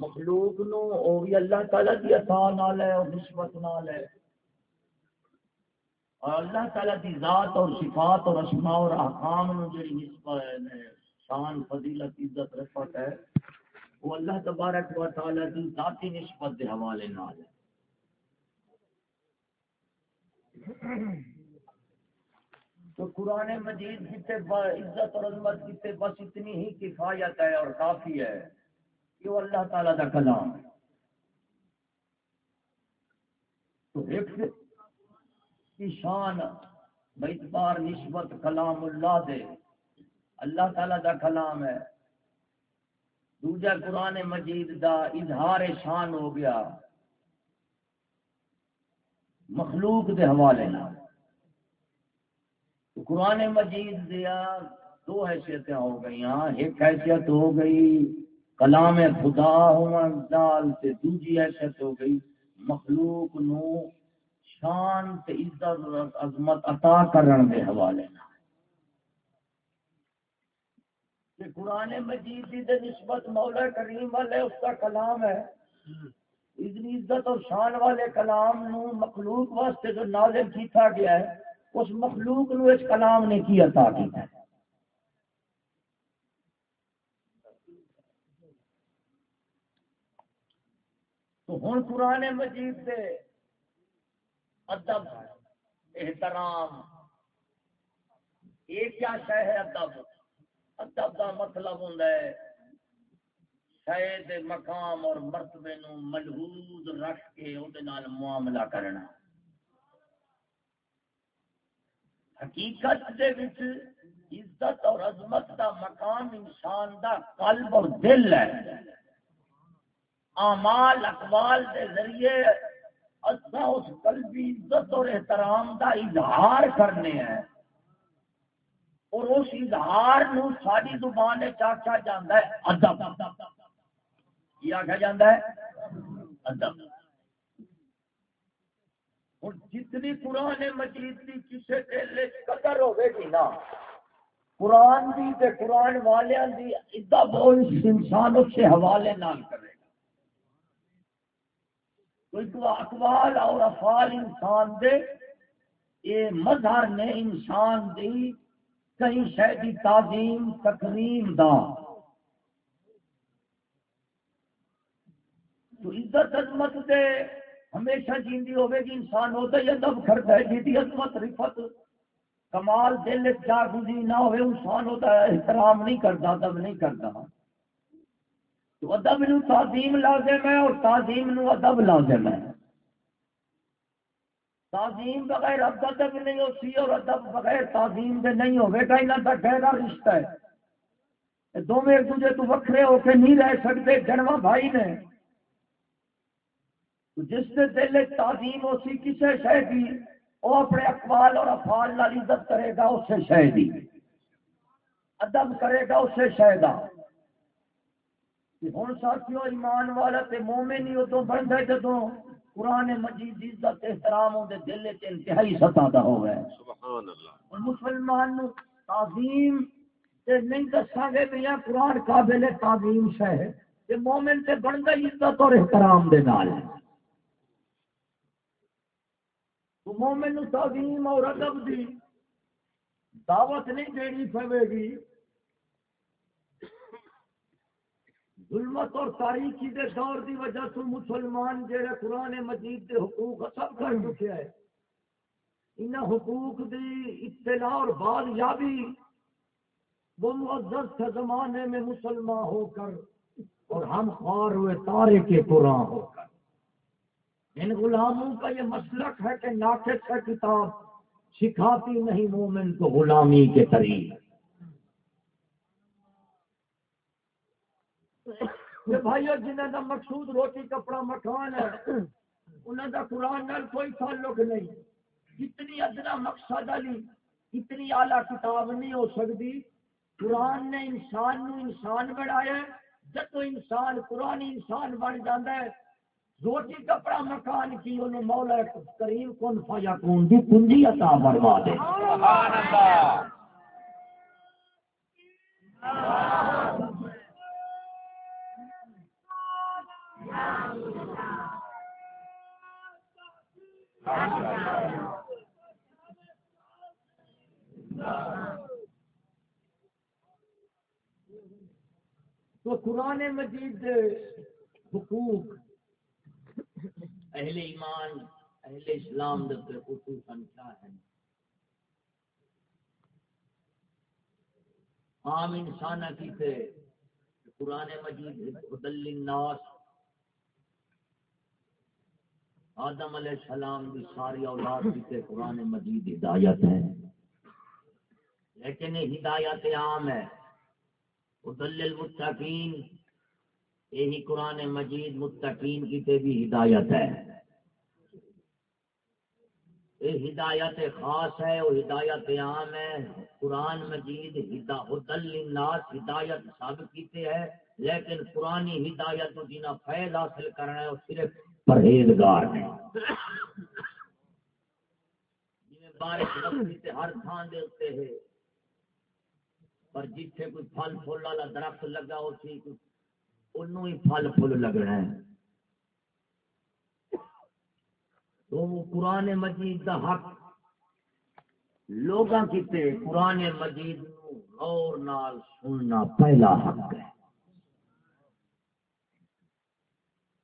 مخلوق نو، او بھی اللہ تعالی دی عطا نال ہے اور نسبت نال ہے۔ اور اللہ تعالی دی ذات اور صفات اور اسماء اور احکام نو جڑی نسبت ہے شان، فضیلت، عزت، رفعت ہے، وہ اللہ تبارک و تعالی دی ذاتی نسبت دے حوالے نال ہے۔ تو قرآن مجید کتنے عزت اور عظمت کتنے بس اتنی ہی کفایت ہے اور کافی ہے۔ کہ وہ اللہ تعالی کا کلام ہے۔ تو ایک شان بار نسبت کلام اللہ دے۔ اللہ تعالی کا کلام ہے۔ دوجا قرآن مجید دا اظہار شان ہو گیا۔ مخلوق دے حوالے نہ۔ قرآن مجید دیا دو حیثیت ہو گئی ایک حیثیت ہو گئی کلام خدا ہون سے دوجی حیثیت ہو گئی۔ مخلوق نو شان تے عزت عظمت عطا کرن دے حوالے نہ۔ کہ قرآن مجید دی نسبت مولا کریم والے اس کا کلام ہے۔ اتنی عزت اور شان والے کلام نو مخلوق واسطے جو نازل کیتا گیا ہے، اس مخلوق نو اس کلام نے کی عطا کیتا ہے؟ تو ہوں قرآن مجید سے ادب، احترام، یہ کیا شہ ہے ادب؟ ادب کا مطلب ہوں شاید مقام اور مرتبے نو ملحوظ رکھ کے معاملہ کرنا۔ حقیقت دے وچ عزت اور عظمت دا مقام انسان دا قلب اور دل ہے۔ اعمال اقوال دے ذریعے اصا اس قلبی عزت اور احترام دا اظہار کرنے ہیں۔ اور اس اظہار نو ساری زبان چاچا جانا ہے، ادب۔ یہ آخیا جا ہے؟ ادب۔ اور جتنی قرآن مجید کی کسی دل قدر ہوے گی نا، قرآن دی تے قرآن والوں دی ادب انسان اس سے حوالے نہ کرے گا۔ اقوال اور افعال انسان دے یہ مظہر نے انسان دی کہیں شہری تعظیم تقریم دا۔ تو عزت عظمت دے ہمیشہ جیندی ہوے گی انسان ہوتا ہی ادب کرتا ہے جی عظمت، رفت۔ کمال دل چار گزی نہ ہوئے، انسان ہوتا ہے احترام نہیں کرتا ادب نہیں کرتا تو ادب نو تعظیم لازم ہے اور تعظیم نو ادب لازم ہے۔ تعظیم بغیر ادب بھی نہیں ہوتی اور ادب بغیر تعظیم دے نہیں ہوئے گا انہوں کا گہرا رشتہ ہے۔ دونوں ایک دوسرے تو وکھرے ہو کے نہیں رہ سکتے جنوا بھائی نے۔ جس سے دل تعظیم ہو سی کسی شہ کی وہ اپنے اقبال اور افعال لال عزت کرے گا اس سے شہ دی۔ ادب کرے گا اس سے شہدا ہوں ساتھیوں ایمان والا تے مومن ہی ادو بن گئے جدوں قرآن مجید عزت احترام دے دل چ انتہائی ستا دا ہو گئے سبحان اللہ۔ اور مسلمان نو تعظیم تے نہیں دسا گے میاں قرآن قابل تعظیم شہ ہے۔ تے مومن تے بن گئی عزت اور احترام دے نال۔ تو مومن نو تعظیم اور ادب دی دعوت نہیں دینی پوے گی۔ ظلمت اور تاریخی دے دور دی وجہ تو مسلمان جہاں قرآن مجید دے حقوق سب کر چکے ہے ان حقوق دی اطلاع اور بعد یابی وہ معزز تھے زمانے میں مسلمان ہو کر اور ہم خوار ہوئے تارے کے قرآن ہو کر۔ ان غلاموں کا یہ مسلک ہے کہ ناقص ہے کتاب، سکھاتی نہیں مومن کو غلامی کے طریقے بھائیو جنہ کا مقصود روٹی، کپڑا، مکان ہے انہوں کا قرآن نال کوئی تعلق نہیں۔ جتنی ادنا مقصد علی، اتنی اعلیٰ کتاب نہیں ہو سکتی۔ قرآن نے انسان نو انسان بنایا جب انسان قرآن انسان بن جاتا ہے، روٹی، کپڑا، مکان کی انہوں مولا کریم کون فایا کون دی کنجی عطا فرما دے۔ سبحان اللہ۔ تو قرآن مجید حقوق، اہل ایمان، اہل اسلام حقوق خصوصاً کیا ہے عام انسان کی تھے قرآن مجید الناس آدم علیہ السلام کی ساری اولاد کی قرآن مجید ہدایت ہے۔ لیکن یہ ہدایت عام ہے۔ خدل المتقین یہی قرآن مجید متقین کی تے بھی ہدایت ہے۔ یہ ہدایت خاص ہے وہ ہدایت عام ہے۔ قرآن مجید الناس ہدایت سب کیتے ہے لیکن پرانی ہدایت جنہیں فیض حاصل کرنا ہے، وہ صرف پرہیزگار ہے بارش سے ہر تھان دے ہوتے ہے۔ پر جتھے کوئی پھل پھول والا درخت لگا ہو سی انہوں ہی پھل پھول لگنا ہے تو قرآن مجید کا حق۔ لوگ کیتے قرآن مجید غور نال سننا پہلا حق ہے۔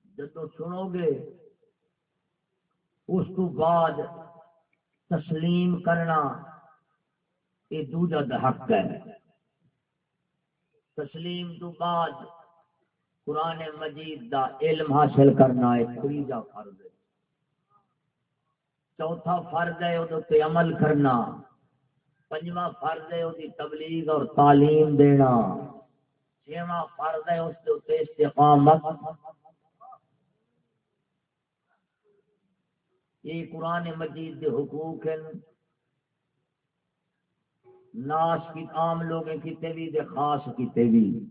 جب سنو گے، اس تو بعد تسلیم کرنا یہ دوجا حق ہے۔ تسلیم تو بعد قرآن مجید دا علم حاصل کرنا ایک تیجا فرض ہے۔ چوتھا فرض ہے وہ عمل کرنا۔ پنجواں فرض ہے وہ تبلیغ اور تعلیم دینا۔ چھواں فرض ہے اس کے استقامت۔ یہ قرآن مجید کے حقوق ہیں۔ ناش کی عام لوگ کتے بھی دے خاص کتے بھی۔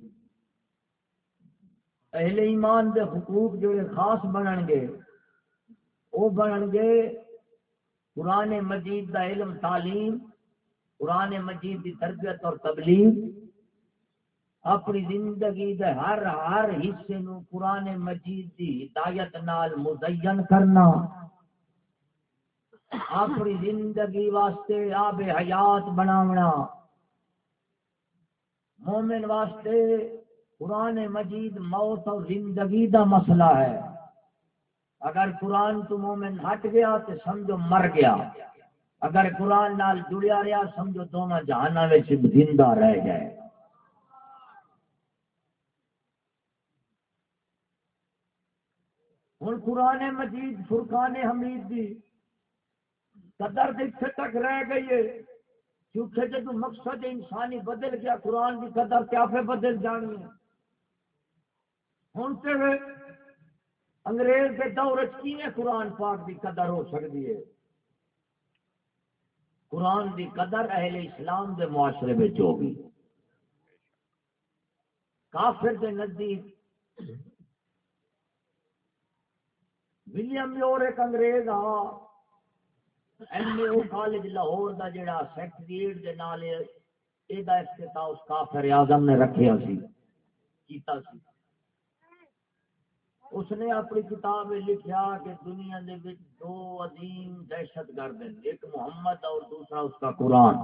اہل ایمان دے حقوق جو خاص بنن گے۔ وہ بنن گے قرآن مجید دا علم تعلیم، قرآن مجید دی تربیت اور تبلیغ، اپنی زندگی دے ہر ہر حصے نو قرآن مجید دی ہدایت نال مزین کرنا۔ اپنی زندگی واسطے آب حیات بناونا۔ مومن واسطے قرآن مجید موت اور زندگی دا مسئلہ ہے۔ اگر قرآن تو مومن ہٹ گیا تو سمجھو مر گیا۔ اگر قرآن نال جڑیا رہا سمجھو دونوں جہانا زندہ رہ گئے۔ ہوں قرآن مجید، فرقان حمید دی قدر اتنے تک رہ گئی ہے۔ کیونکہ جب مقصد انسانی بدل گیا، قرآن کی قدر کیا بدل جانی ہے۔ ہوں تو انگریز کے دور کی قرآن پاک کی قدر ہو سکتی ہے؟ قرآن کی قدر اہل اسلام کے معاشرے میں ہوگی۔ کافر کے نزدیک ولیم یور ایک انگریز آ، M A O college Lahore دا جڑا سیکٹریٹ دے نال یہ افتتاح اس کافر اعظم نے رکھیا سی، کیتا سی۔ اس نے اپنی کتاب میں لکھا کہ دنیا دے دو عظیم دہشت گرد ہیں، ایک محمد اور دوسرا اس کا قرآن۔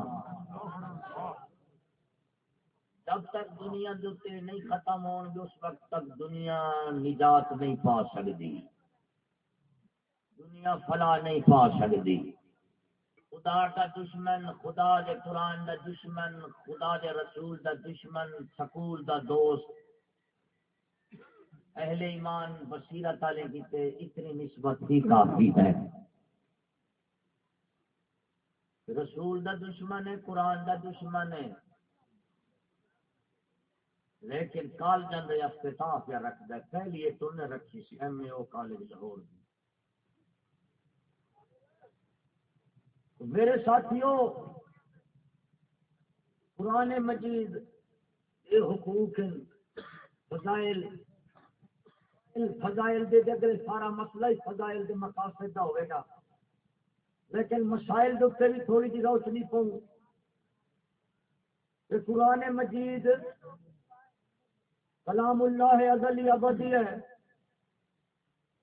جب تک دنیا دوتے نہیں ختم ہو اس وقت تک دنیا نجات نہیں پا سکتی دنیا فلا نہیں پا سکتی خدا کا دشمن، خدا دے قرآن دا دشمن، خدا دے رسول دا دشمن، سکول دا دوست۔ اہل ایمان بصیرت والے کیتے اتنی نسبت ہی کافی ہے۔ رسول دا دشمن ہے، قرآن دا دشمن ہے۔ لیکن کال جن افتتاح پہ رکھتا ہے پہلی یہ تو نے رکھی سی، M A O college Lahore میرے ساتھیوں، قرآن مجید، یہ حقوق فضائل فضائل دے دے سارا مسئلہ ہی فضائل دے مقاصد دا ہوئے گا۔ لیکن مسائل دے بھی تھوڑی جی روشنی پاؤں۔ قرآن مجید کلام اللہ ازلی ابدی ہے۔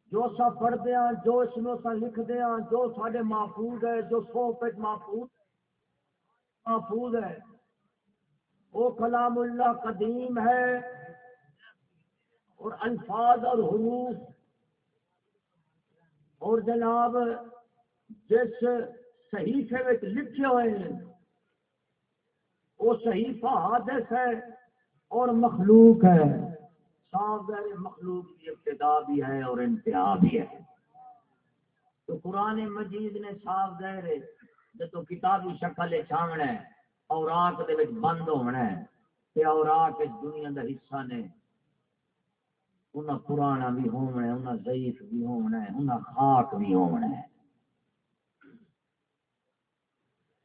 جو سا پڑھتے ہیں، جو اس میں سا لکھتے ہیں، جو سارے محفوظ ہے، جو سو پٹ محفوظ محفوظ ہے۔ وہ کلام اللہ قدیم ہے۔ اور الفاظ اور حروف۔ اور جناب، جس صحیفے میں لکھے ہوئے ہیں، وہ صحیفہ حادث ہے اور مخلوق ہے۔ صاف مخلوق کی ابتدا بھی ہے اور انتہا بھی ہے۔ تو قرآن مجید نے صاف ظاہر جب کتابی شکل چھاونا ہے اور آک دے بند ہونا ہے، تے اور آک دنیا دا حصہ نے انہاں پرانا بھی ہونا ہے، انہاں ضعیف بھی ہونا ہے، انہاں خاک بھی ہونا ہے۔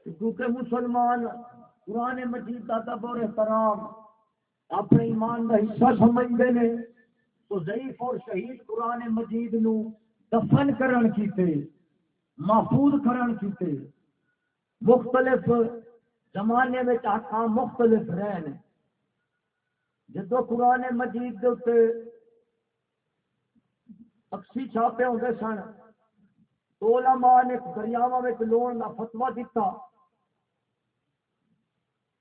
کیونکہ مسلمان قرآن مجید کا تبر احترام اپنے ایمان کا حصہ سمجھتے ہیں تو ضعیف اور شہید قرآن مجید نو دفن کرن کیتے، محفوظ کرن کیتے۔ مختلف زمانے میں آکام مختلف رہن۔ جدو قرآن مجید کے اکسی چھاپے ہوتے سن۔ تو علماء نے دریاوا میں لون کا فتوا دیتا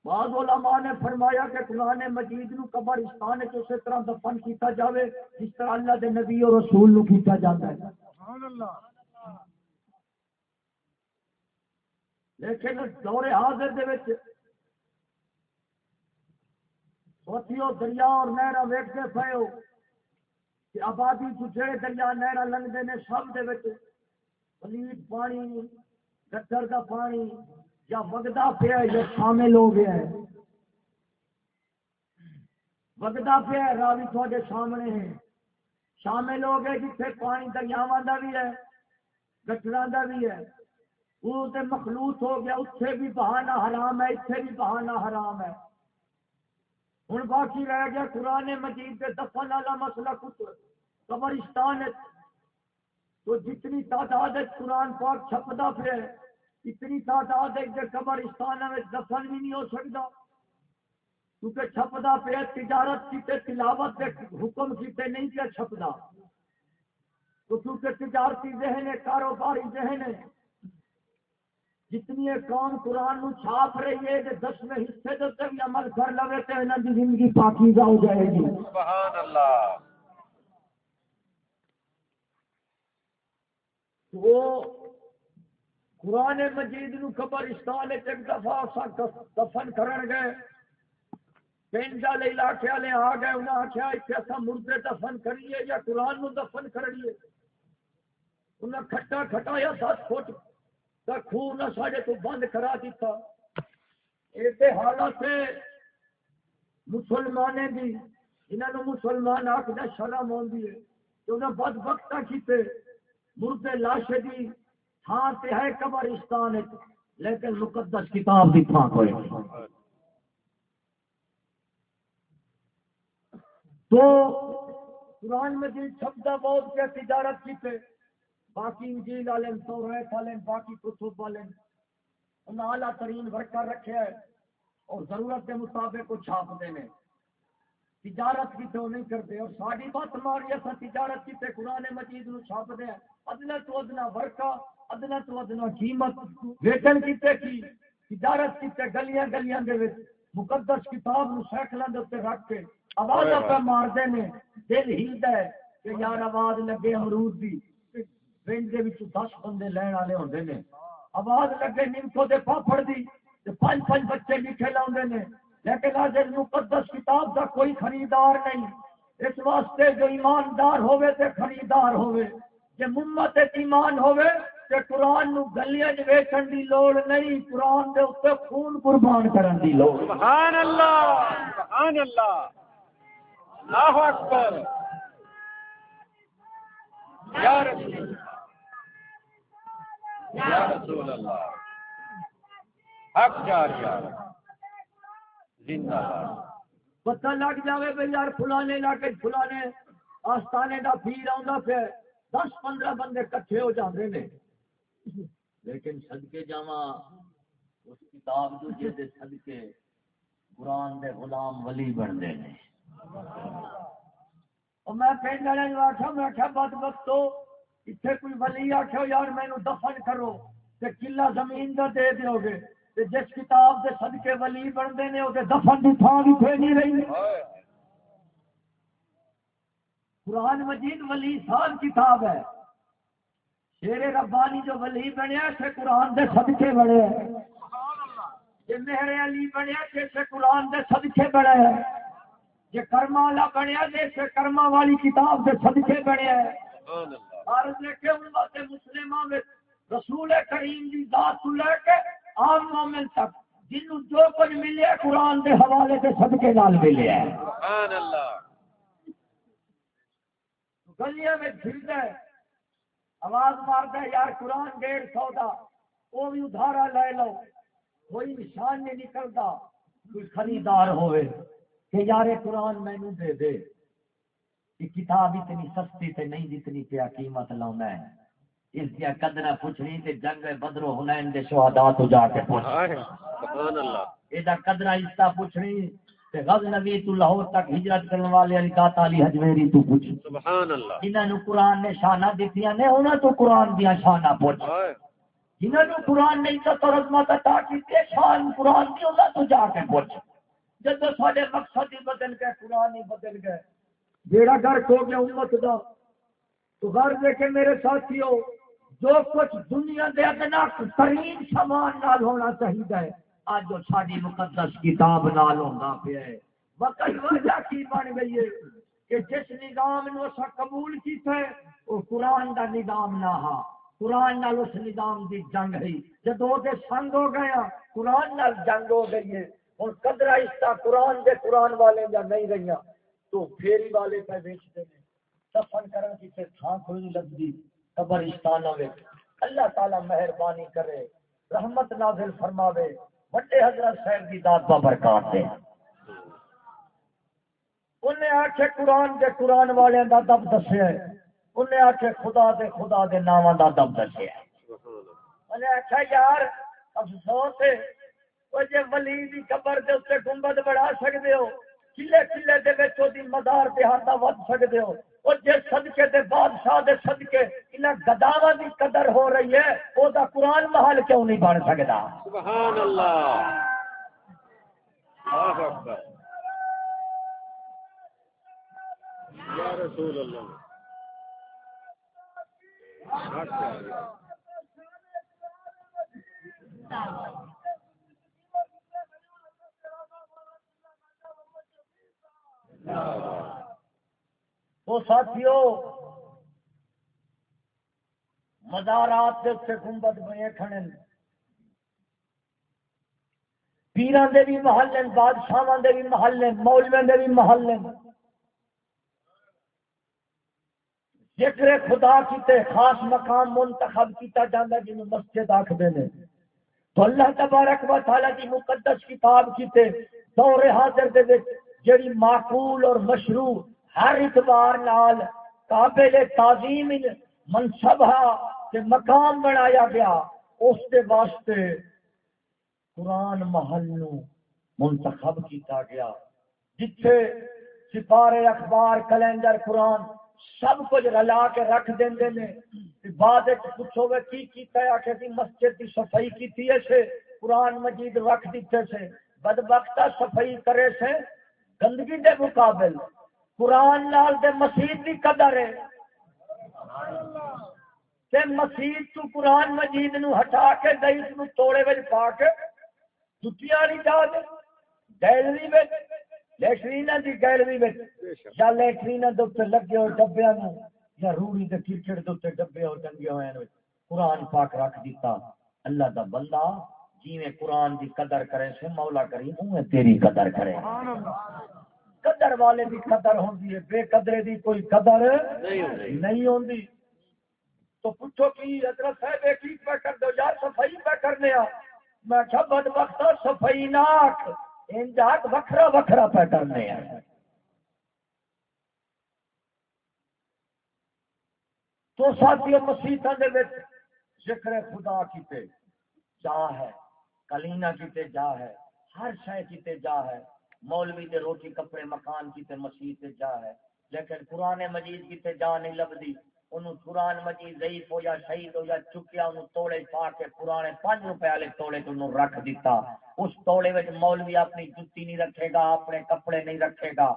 بعض علماء نے فرمایا کہ قرآن مجید نو قبرستان اسی طرح دفن کیتا جاوے جس طرح اللہ دے نبی اور رسول نو کیتا جاتا ہے۔ لیکن دور حاضر دے وچ سوچیو دریا اور نہرا ویکتے پے ہو۔ کہ آبادی تو جڑے دریا نہرا لنگتے نے سب دے پانی گٹر کا پانی یا وگدا پیا یا شامل ہو گیا ہے۔ وگدا پیا راوی تھوڑے سامنے ہے۔ شامل ہو گئے جتنے پانی دریاوا کا بھی ہے گٹرا کا بھی ہے۔ وہ مخلوط ہو گیا اتنے بھی بہانا حرام ہے اتنے بھی بہانا حرام ہے۔ ہوں باقی رہ گیا قرآن مجید کے دفن والا مسئلہ کچھ قبرستان تو جتنی تعداد قرآن پاک چھپتا پھر اتنی تعداد ہے قبرستان دفن بھی نہیں ہو سکتا کیونکہ چھپتا پہ تجارت کی تلاوت کے حکم کیتے نہیں کیا چھپتا تو کیونکہ تجارتی ذہن ہے، کاروباری ذہن ہے جتنی قوم قرآن نو چھاپ رہی ہے کہ دس میں حصے تو بھی عمل کر لگے تو انہوں کی زندگی پاکیزہ ہو جائے گی۔ سبحان اللہ۔ وہ قرآن مجید نو قبرستان ایک دفعہ دفن کرن گئے۔ پنڈ والے علاقے والے آ گئے انہیں آخیا اتنے اصا مردے دفن کریے یا قرآن نو دفن کریے۔ انہیں کھٹا کھٹایا دس فٹ کا خون نہ سارے تو بند کرا دیتا ایسے حالت مسلمانے بھی انہوں مسلمان آخر شرم آئی ہے۔ کہ انہیں بد وقت کیتے، مردے لاشے دی تھان سے ہے قبرستان لیکن مقدس کتاب کی تھان کوئی تو قرآن مجید چھپتا بہت کیا تجارت کی تھے باقی انجیل والے تو ریت والے باقی کتب والے۔ انہیں اعلیٰ ترین ورکر رکھے ہے اور ضرورت کے مطابق کو چھاپ دینے تجارت کی تو نہیں کرتے اور ساری بات ہماری ایسا تجارت کی تے قرآن مجید نو چھاپ دے ادنا تو ادنا ورکا ادنا تو ادنا قیمت۔ ویٹن کیتے کی تجارت کیتے گلیاں گلیاں دے وچ۔ مقدس کتاب نو سائیکلاں دے رکھ کے۔ آواز پہ مار دے نے دل ہلدا ہے کہ یار آواز لگے امرود دی۔ پنڈ دے وچ 10 بندے لین والے ہوندے نے۔ آواز لگے نمکو دے پاپڑ دی۔ تے پانچ پانچ بچے لکھے لاوندے نے۔ لیکن آج مقدس کتاب کا کوئی خریدار نہیں۔ اس واسطے جو ایماندار ہوئے تے خریدار ہوئے کہ ممت ایمان ہوئے کہ قرآن نو گلیاں ویچن دی لوڑ نہیں، قرآن دے اتنے خون قربان کرن دی لوڑ۔ سبحان اللہ سبحان اللہ۔ اللہ اکبر۔ یا رسول اللہ۔ یا رسول اللہ۔ حق جاریہ پتہ لگ جائے بھائی یار فلانے علاقے فلانے آستانے کا پیر آ پھر دس پندرہ بندے کٹھے ہو جاتے ہیں لیکن سدکے جا اس کتاب دوجے دے سدکے قرآن دے غلام ولی بنتے ہیں میں پنڈ والے آخیا، میں آخیا، بد وقت اتنے کوئی ولی آخو یار مینو دفن کرو تے کلا زمین کا دے دو گے تے جس کتاب دے صدقے ولی بنتے ہیں وہ دفن کی تھان پھر نہیں رہی۔ قرآن مجید ولی سال کتاب ہے۔ شیر ربانی جو ولی بنیا سے قرآن دے صدقے بڑے یہ میرے علی بنیا جیسے قرآن دے صدقے بڑے ہیں۔ یہ کرما والا بنیا جیسے کرما والی کتاب دے صدقے بڑے امت مسلمہ میں رسول کریم دی ذات تو لے کے عام مومن تک جنوں جو کچھ ملے قرآن دے حوالے دے صدقے نال ملے ہے سبحان اللہ۔ گلیاں میں ہے آواز مارتا ہے یار قرآن ڈیڑھ سو وہ بھی ادھارا لے لو۔ کوئی نشان نہیں نکلتا۔ کوئی خریدار ہوئے کہ یار قرآن مینو دے دے۔ کہ کتاب اتنی سستی تے نہیں جتنی پیا قیمت لاؤنا ہے۔ اس دیا قدر پوچھنی تے جنگ بدرو ہنین دے شہداء تو جا کے پوچھ۔ سبحان اللہ۔ یہ قدر اس پوچھنی غز نبی تو لاہور تک ہجرت کرنے والے علی کا تعالی حجویری تو پوچھ۔ سبحان اللہ۔ جنہاں نو قرآن نے شانہ دتیاں نے انہاں تو قرآن دیا شانہ پوچھ۔ جنہاں نو قرآن نے عزت اور عظمت عطا کی تے شان قرآن دی انہاں تو جا کے پوچھ۔ جب سارے مقصد ہی بدل گئے قرآن ہی بدل گئے۔ بیڑا گھر کھو گیا امت دا، تو گھر دیکھے میرے ساتھیوں جو کچھ دنیا دے ادنا ترین سامان نال ہونا چاہیے اج جو ساری مقدس کتاب نال ہوندا پیا ہے۔ وقت وجہ کی بن گئی ہے کہ جس نظام نو اسا قبول کیتا ہے، وہ قرآن دا نظام نہ ہا۔ قرآن نال اس نظام دی جنگ ہے جب وہ دے سنگ ہو گیا ہاں، قرآن نال جنگ ہو گئی ہے۔ اور قدرہ اس قرآن دے قرآن والے جا نہیں رہی تو پھیری والے پہ بیچتے ہیں۔ دفن کرن کی تے تھان کوئی نہیں لگتی۔ قبرستان ہوئے اللہ تعالی مہربانی کرے، رحمت نازل فرماوے۔ بڑے حضرت صاحب کی داد برکات دے۔ انہیں آخے قرآن کے قرآن والے کا دب دسیا انہیں آخے خدا دے خدا دے نام کا دب دسیا انہیں آخیا یار، افسوس ہے۔ وہ جی ولی کی قبر کے اتنے گنبد بڑھا سکتے ہو۔ کلے کلے دے مدار دیہات ود سکتے ہو۔ اور جس صدقے دے بادشاہ دے صدقے انہاں گداواں دی قدر ہو رہی ہے، او دا قرآن محل کیوں نہیں بن سکدا؟ سبحان اللہ۔ اللہ اکبر۔ یا رسول اللہ۔ Yeah. وہ ساتھیوں مزارات سے گنبد بنے کھڑے پیران دے بھی محل ہیں بادشاہ دے بھی محل ہیں مولوی دے بھی محل ہیں ذکر خدا کیتے، خاص مقام منتخب کیتا جانا جنہوں مسجد آخر نے تو اللہ تبارک و تعالی کی مقدس کتاب کیتے دور حاضر دے جڑی معقول اور مشروع ہر اتبار نال قابل تعظیم منصب کہ مقام بنایا گیا، اس کے واسطے قرآن محل نو منتخب کیتا گیا، جتھے سپارے اخبار کیلنڈر قرآن سب کچھ رلا کے رکھ دیں نے۔ بعد پوچھو گے کی کیتا ہے؟ آخر کی جی مسجد کی صفائی کی سے قرآن مجید رکھ دیتے سے۔ بدبختہ صفائی کرے سے۔ گندگی دے مقابل قرآن نال دے مسیح کی قدر ہے۔ تے مسیح تو قرآن مجید نو ہٹا کے دئیس نو توڑے وچ پا کے جتیاں والی جا دے گیلری وچ لیٹرینا دی گیلری وچ، یا لیٹرینا دے اوپر لگے ہوئے ڈبیاں نو یا روڑی دے کرکٹ دے اوپر ڈبے ہو ٹنگے ہوئے ہیں قرآن پاک رکھ دیتا اللہ دا بندہ جی قرآن دی قدر کرے سے مولا کریم اوے تیری قدر کرے قدر والے کی قدر ہوتی ہے بے قدرے دی کوئی قدر نہیں ہوتی تو پوچھو کی حضرت صاحب کی پہ کر دو۔ یار صفائی پہ کرنے آ۔ میں کیا بد وقت صفائی ناک۔ ان جات وکھرا وکھرا پہ کرنے آ۔ تو ساتھی مسیحت ذکر خدا کیتے جا ہے۔ کلینا کیتے جا ہے، ہر شہ کیتے جا ہے، مولوی دے روٹی کپڑے مکان کی تے مسیح تے جا ہے، لیکن قرآن مجید کی جا نہیں لبدی، انہوں قرآن مجید ضعیف ہو یا شہید ہو یا چکیا، انہوں توڑے پا کے پرانے پانچ روپے والے توڑے تو انہوں رکھ دیتا۔ اس توڑے میں مولوی اپنی جتی نہیں رکھے گا، اپنے کپڑے نہیں رکھے گا۔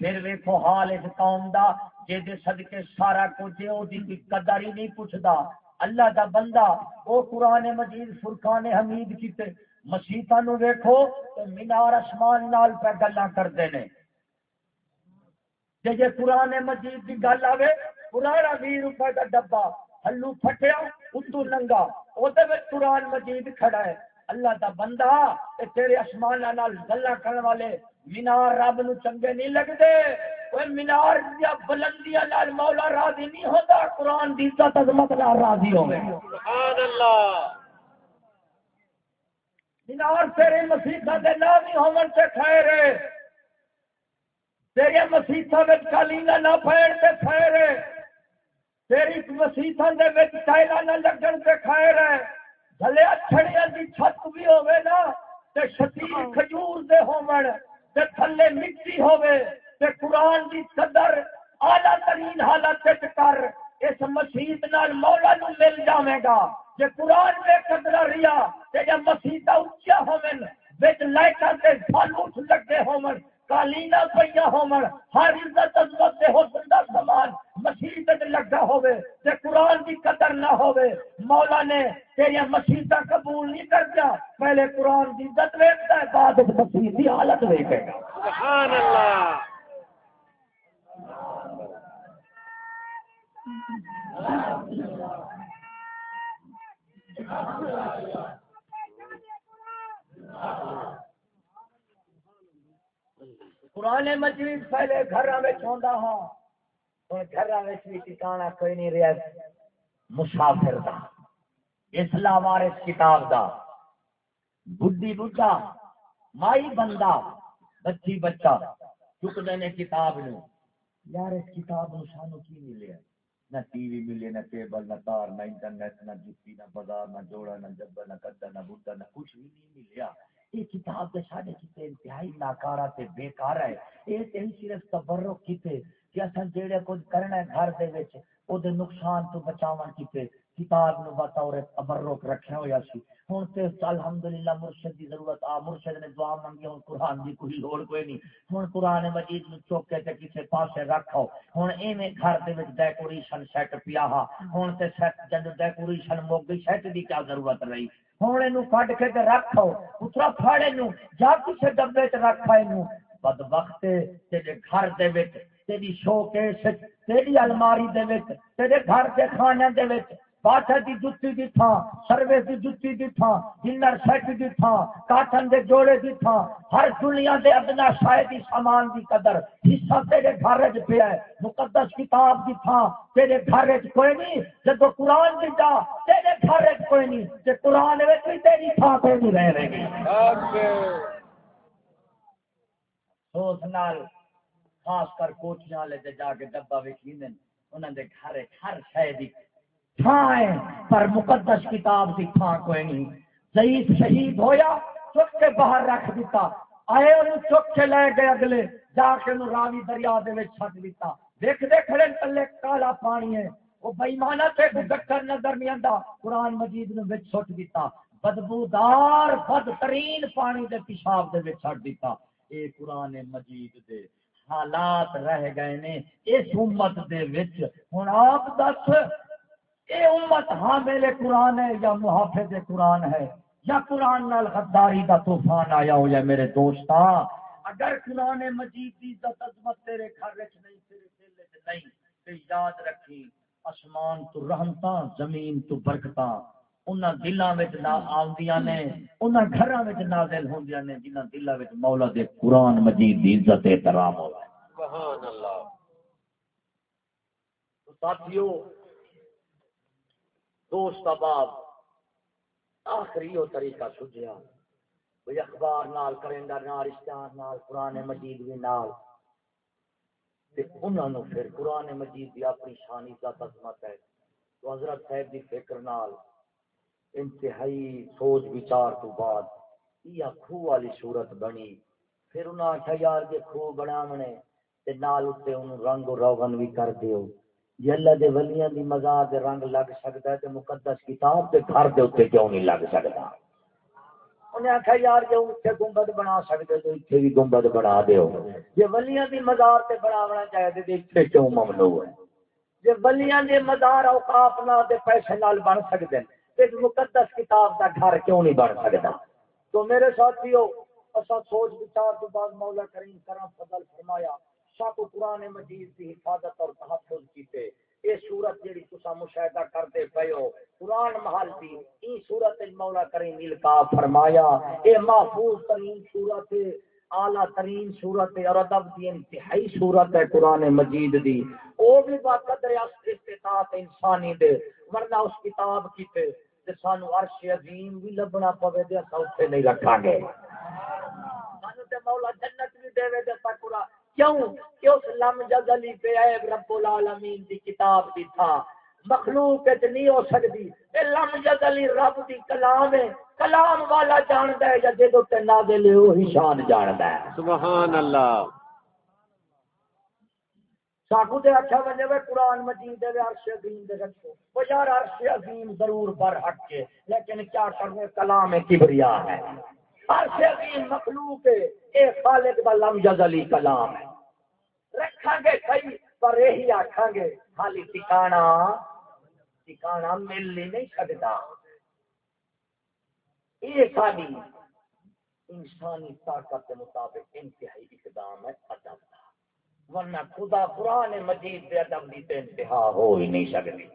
پھر ویکو حال اس قوم دا جے دے صدقے سارا کچھ او دی قدر ہی نہیں پوچھدا۔ اللہ دا بندہ او قرآن مجید، فرقان حمید کیتے مسیحا نو ویکھو تو مینار اسمان نال پہ گلا کرتے ہیں جی جی قرآن مجید کی گل آئے پرانا بھی روپے کا ڈبا ہلو پھٹیا اتو ننگا وہ قرآن مجید کھڑا ہے۔ اللہ دا بندہ تیرے آسمان گلا کرنے والے مینار رب نو چنگے نہیں لگتے مینار یا بلندی مولا راضی نہیں ہوتا قرآن دی عزت عظمت راضی ہو سبحان اللہ مینار تیرے مسیح دے نام ہی ہومن سے خیر ہے تیرے مسیح کالینا نہ پھیڑ تے خیر ہے تیری مسیحا ٹائل نہ لگن سے خیر ہے بھلے اچھڑیا کی چھت بھی ہوے نا تے شتیر کھجور دے ہومن تے تھلے مٹی ہوے تے قرآن دی قدر اعلی ترین حالت وچ کر اس مسیت نال مولا نو مل جاوے گا۔ جے قرآن میں قدر ریا تے جے مسیتا اونچا ہوون وچ لائٹاں تے فالوٹ لگے ہوون کالینا پہ ہومن، ہر عزت عزت سے حسن دا سامان مسیحت لگا ہوے تے قرآن کی قدر نہ ہوے مولا نے تیری مسیحت قبول نہیں کرتا۔ پہلے قرآن کی عزت ویکتا ہے، بعد مسیح کی حالت ویکے گا۔ سبحان اللہ۔ قرآن مجید پہلے گھر ہوندا ہاں ہوں گھر بھی ٹکانا کوئی نہیں رہا مسافر دا، اسلام وارث کتاب دا۔ بڈی بڈا مائی بندہ، بچی بچہ چکتے نے کتاب نو۔ یار اس کتاب نو سانو کی ملے نہ ٹی وی ملے، نہ ٹیبل نہ تار، نہ انٹرنیٹ، نہ جتی، نہ بازار، نہ جوڑا، نہ جبا نہ گدا نہ بڈا نہ کچھ بھی نہیں ملیا۔ یہ کتاب دے ساڈے کتے انتہائی ناکارا تے بیکار ہے۔ یہ تے صرف تبرک کیتے کہ اساں جیڑے کچھ کرنا ہے گھر دے وچ، او دے نقصان تو بچاون کیتے۔ کتاب نو بطور تبرک رکھیا ہویا سی ہن تے الحمدللہ مرشد دی ضرورت، آ مرشد نے دعا مانگی ہن قرآن دی کوئی لوڑ کوئی نہیں۔ ہن قرآن مجید نو چوک کے تے کسے پاسے رکھو ہن ایویں گھر دے وچ ڈیکوریشن سیٹ پیا ہا۔ ہن تے سیٹ جد ڈیکوریشن مک گئی سیٹ دی کیا ضرورت رہی۔ ہوں یہ کٹ کے تے رکھو اترا پھاڑے نو جا کسی ڈبے چ رکھا یہ بد وقت تیرے گھر دے وچ، تیری شو کیس تیری الماری دے وچ، تیرے گھر کے کھانے دے وچ۔ بادشاہ دی جتی دی تھا سروے دی جتی دی تھا ڈنر سیٹ دی تھا کاٹن دے جوڑے دی تھا ہر دنیا دے ادنا شاید سامان دی قدر حصہ تیرے گھر وچ پیا ہے مقدس کتاب دی تھا تیرے گھر وچ کوئی نہیں جب قرآن دی جا تیرے گھر وچ کوئی نہیں تے قرآن وچ بھی تیری تھا کوئی نہیں رہ رہے گی سوچ نال خاص کر کوچیاں والے جا کے ڈبا ویکھی انہاں دے گھر ہر شے دی تھان پر مقدس کتاب کی تھان کوئی نہیں۔ ضعیف شہید ہویا، چک کے باہر رکھ دیتا۔ آئے اور چک کے لے گئے اگلے، جا کے راوی دریا دے چھٹ دیتا۔ دیکھ دے کھڑے تلے کالا پانی ہے۔ وہ بےمانا سے ڈکر نظر نہیں آتا قرآن مجید نے بچ چھٹ دیتا۔ بدبودار، بدترین پانی دے پیشاب دے چھٹ دیتا۔ اے قرآن مجید دے حالات رہ گئے نے۔ اس امت دے وچ، ہن آپ دس اے امت ہاں حامل قرآن ہے یا محافظ قرآن ہے، یا قرآن نال غداری دا طوفان آیا ہو یا میرے دوستا اگر قرآن مجید کی عزت عظمت تیرے گھر وچ نہیں، تیرے دل وچ نہیں، تے یاد رکھی اسمان تو رحمتاں، زمین تو برکتاں، انہاں دلاں وچ نہ آوندیاں نے، انہاں گھراں وچ نازل ہوندیاں نے، جنہاں دلاں وچ مولا دے قرآن مجید دی عزت احترام ہوے سبحان اللہ۔ ساتھیو تو ساتھیو دوست آباد، آخری وہ طریقہ سجیا کوئی اخبار نال کیلنڈر نال اشتہار نال، قرآن مجید بھی نال۔ انہوں نے پھر قرآن مجید کی اپنی شانی کا عظمت ہے۔ تو حضرت صاحب کی فکر نال انتہائی سوچ بچار تو بعد یہ خوہ والی صورت بنی۔ پھر انہوں نے آخیا یار جی خوہ بنا منے تے نال اتنے انہوں رنگ و روغن بھی کر دیو۔ جی اللہ دے ولیاں دی مزار دے رنگ لگ سکتا ہے تے مقدس کتاب دے گھر دے اوتے کیوں نہیں لگ سکتا؟ انہیں آخیا یار جو اتنے گنبد بنا سکتے تو اتنے بھی گنبد بنا دیو۔ جی ولیاں دی مزار تے بناونا چاہتے تو اتنے کیوں ممنوع ہے؟ جی ولیاں دے مزار اوقاف نہ دے پیسے نال بن سکتے ہیں۔ تے مقدس کتاب دا گھر کیوں نہیں بن سکتا؟ تو میرے ساتھیو اسا سوچ بچار تو بعد مولا کریم کرم فضل فرمایا سب قرآن مجید کی حفاظت اور تحفظ کیتے۔ یہ صورت جیڑی تسا مشاہدہ کرتے پے ہو، قرآن محل دی ای صورت مولا کریم القا فرمایا، اے محفوظ ترین صورت اعلی ترین صورت اور ادب دی انتہائی صورت ہے قرآن مجید دی۔ او بھی با قدر استطاعت انسانی دے، ورنہ اس کتاب کی تے تے سانو عرش عظیم بھی لبنا پوے تے اسا اوتھے نہیں رکھا گے۔ سانو تے مولا جنت بھی دے وے تے پورا کیوں کہ اس لم جزلی پہ عیب رب العالمین دی کتاب دی تھا۔ مخلوق تے نہیں ہو سکتی اے لم جزلی رب دی کلام ہے۔ کلام والا جاندا ہے یا جدوں تے نازل ہے وہی شان جاندا ہے۔ سبحان اللہ۔ ساکو تے اچھا بنے وے قرآن مجید دے عرش عظیم دے رکھو۔ وہ یار عرش عظیم ضرور پر حق کے لیکن کیا کرنے؟ کلام کبریا ہے۔ عرش عظیم مخلوق ہے۔ اے خالق دا لم جزلی کلام ہے۔ رکھاں گے کئی پر یہی آکھاں گے، خالی ٹھکانا ٹھکانا مل نہیں سکتا یہ ساری انسانی طاقت کے مطابق انتہائی اقدام ہے ادب کا ورنہ خدا قرآن مجید کے ادب کی انتہا ہو ہی نہیں سکتی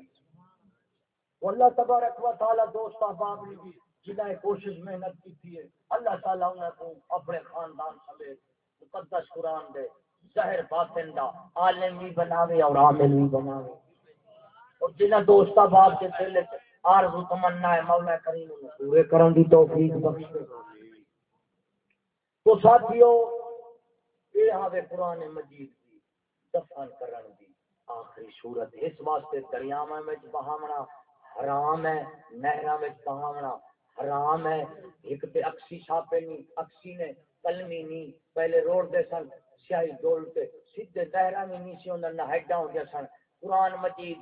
اللہ تبارک و تعالی دوست احباب نے بھی جنہیں کوشش محنت کی تھی، اللہ تعالیٰ انہیں کو اپنے خاندان سمیت مقدس قرآن دے ظاہر باطن دا عالم بھی بناوے اور عامل بھی بناوے۔ اور جنہیں دوست احباب کے دل آرزو تمنا ہے، مولا کریم انہیں پورے کرن دی توفیق بخشے۔ تو ساتھیو، یہ آوے قرآن مجید کی دفن کرن دی آخری صورت۔ اس واسطے دریاواں وچ بہاونا، حرام ہے، نہراں وچ بہاونا۔ حرام ہے۔ ایک تے اکسی چھاپے نہیں اکسی نے کلمی نہیں پہلے روڈ دے سن، سیاہی ڈول تے سیدھے دہرا میں نہیں سی انہاں نہ ہیڈا ہو گیا سن۔ قرآن مجید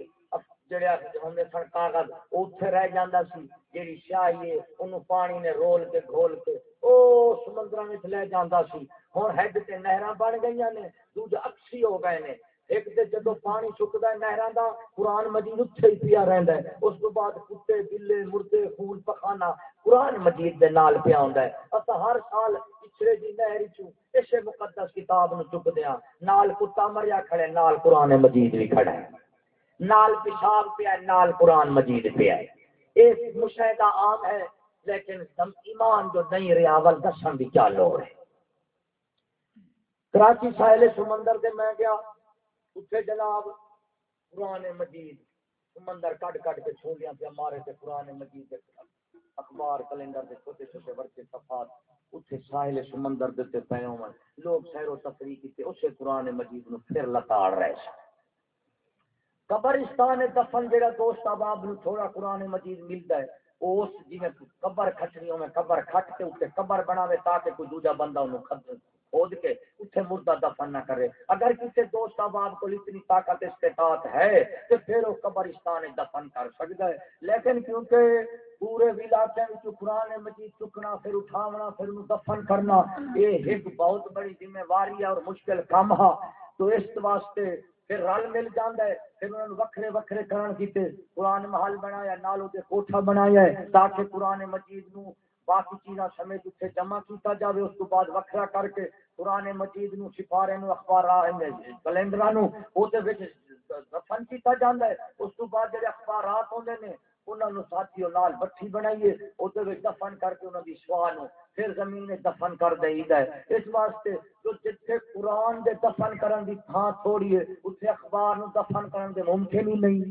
جڑا ہوندے سن، کاغذ اوتھے رہ جاندا سی، جیڑی سیاہی ہے اونوں پانی نے رول کے گھول کے او سمندراں وچ لے جاندا سی۔ ہن ہیڈ تے نہراں بن گئیاں نے، دوجا اکسی ہو گئے نے۔ ایک تے جدو پانی چکتا ہے نہر کا قرآن مجید اتنے ہی پیا رہتا ہے۔ اس کو بعد کتے، بلے، مردے، خون پخانا قرآن مجید دے نال پیا ہوندا ہے۔ اصا ہر سال پچھڑے جی نہر اس مقدس کتاب نو چک دیا ہاں۔ نال کتا مریا کھڑے نال قرآن مجید بھی کھڑا ہے۔ نال پیشاب پیا نال قرآن مجید پیا ہے۔ یہ مشاہدہ عام ہے، لیکن ایمان جو نہیں رہا ول دسن بھی کیا لوڑ ہے۔ کراچی ساحل سمندر دے میں گیا۔ اتنے جناب، قرآن مجید، سمندر کٹ کٹ کے چھولیاں پہ مارے تھے قرآن مجید اخبار کیلنڈر دے چھوٹے چھوٹے ورچے صفات اتنے ساحل سمندر دیتے پے ہوں لوگ سیر و تفریح کی اسے قرآن مجید نو پھر لتاڑ رہے سن۔ قبرستان دفن جہاں دوست احباب نو تھوڑا قرآن مجید ملتا ہے اس جی قبر کھچنی میں قبر کھٹ کے اتنے قبر بناوے تاکہ کوئی دوجا بندہ انہوں کھود کے اتنے مردہ دفن نہ کرے۔ اگر کسی دوست احباب کو اتنی طاقت استطاعت ہے تو پھر وہ قبرستان دفن کر سکتا ہے، لیکن کیونکہ پورے علاقے میں قرآن مجید چکنا، پھر اٹھاونا، پھر دفن کرنا، یہ ایک بہت بڑی ذمہ واری ہے اور مشکل کام ہے۔ تو اس واسطے پھر رل مل جانا ہے۔ پھر انہوں نے وکھرے وکھرے کرن کیتے، قرآن محل بنایا نالو دے کوٹھا بنایا ہے تاکہ قرآن مجید نو باقی چیزاں سمیت اتنے جمع کیتا جاوے، اس کو بعد وکھرا کر کے قرآن مجید نو، سفارے نو، اخبار کیلنڈر نو دفن کیتا جاتا ہے۔ اس کو بعد جڑے اخبارات ہوندے نے انہوں نے ساتھی لال بٹھی بنائیے وہ دفن کر کے انہوں کی سوا نو، پھر زمین میں دفن کر دے ہے۔ اس واسطے جو جتھے قرآن دے دفن کرن دی تھان تھوڑی ہے اتنے اخبار نو دفن کرن دے ممکن ہی نہیں۔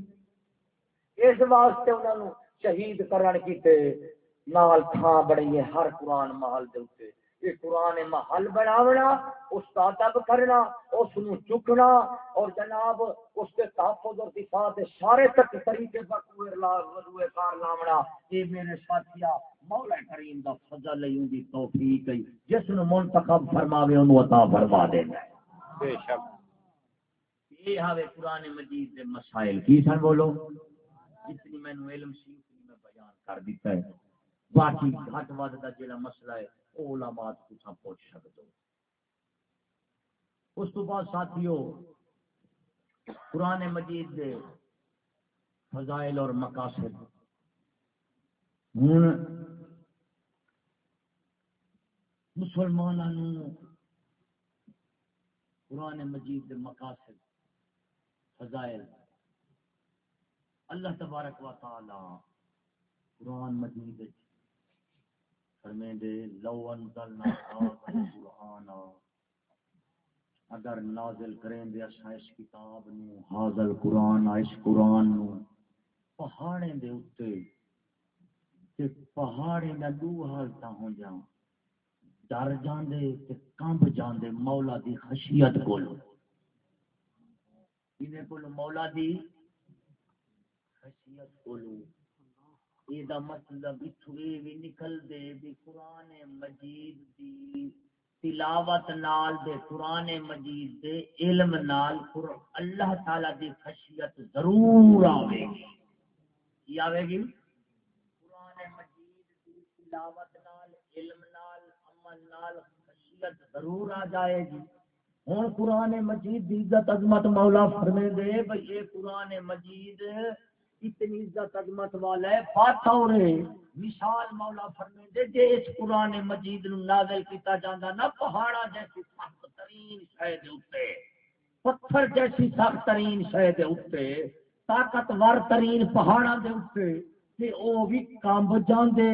اس واسطے انہوں نے شہید کرن کیتے۔ نال تھان بڑی ہے ہر قرآن محل دے یہ قرآن محل بناونا اس کا ادب کرنا اس نو چکنا اور جناب اس کے تحفظ اور دفاع دے سارے تک طریقے پر روئے کار لاونا۔ یہ میرے ساتھیا مولا کریم دا فضل ہے دی توفیق ہے۔ جس نو منتخب فرماوے اونوں عطا فرما دینا ہے۔ بے شک۔ یہ آوے قرآن مجید دے مسائل۔ کی سن بولو؟ جتنی میں نے علم سی میں بیان کر دیتا ہے۔ باقی گھٹ ود کا جڑا مسئلہ ہے وہ علماء کو پوچھ سکتے ہو۔ اس تو بعد ساتھیو، قرآن مجید دے فضائل اور مقاصد۔ ہوں مسلمانوں قرآن مجید دے مقاصد، فضائل۔ اللہ تبارک و تعالی قرآن مجید فرمے دے، لو انزلنا قرآن۔ اگر نازل کریں دے اچھا اسا اس کتاب نو، حاضر قرآن اس قرآن نو، پہاڑیں دے اتے۔ تے پہاڑیں دا دو حالتاں ہو جاؤں ڈر جاندے تے کمب جاندے مولا دی خشیت کولو انہیں کولو مولا دی خشیت کولو یہ دا مطلب اتھوے بھی نکل دے بھی قرآن مجید دی تلاوت نال دے قرآن مجید دے علم نال اللہ تعالی دی خشیت ضرور آوے گی کی آوے گی قرآن مجید دی تلاوت نال علم نال عمل نال خشیت ضرور آ جائے گی ہوں قرآن مجید دی عزت عظمت مولا فرمے دے بھئی یہ قرآن مجید اتنی عزت عظمت والا ہے فاتح ہو رہے مثال مولا فرمے دے جے اس قرآن مجید نو نازل کیتا جاندا نہ پہاڑا جیسی سخت ترین شے دے اوتے پتھر جیسی سخت ترین شے دے اوتے طاقتور ترین پہاڑا دے اوتے تے او بھی کمب جاندے،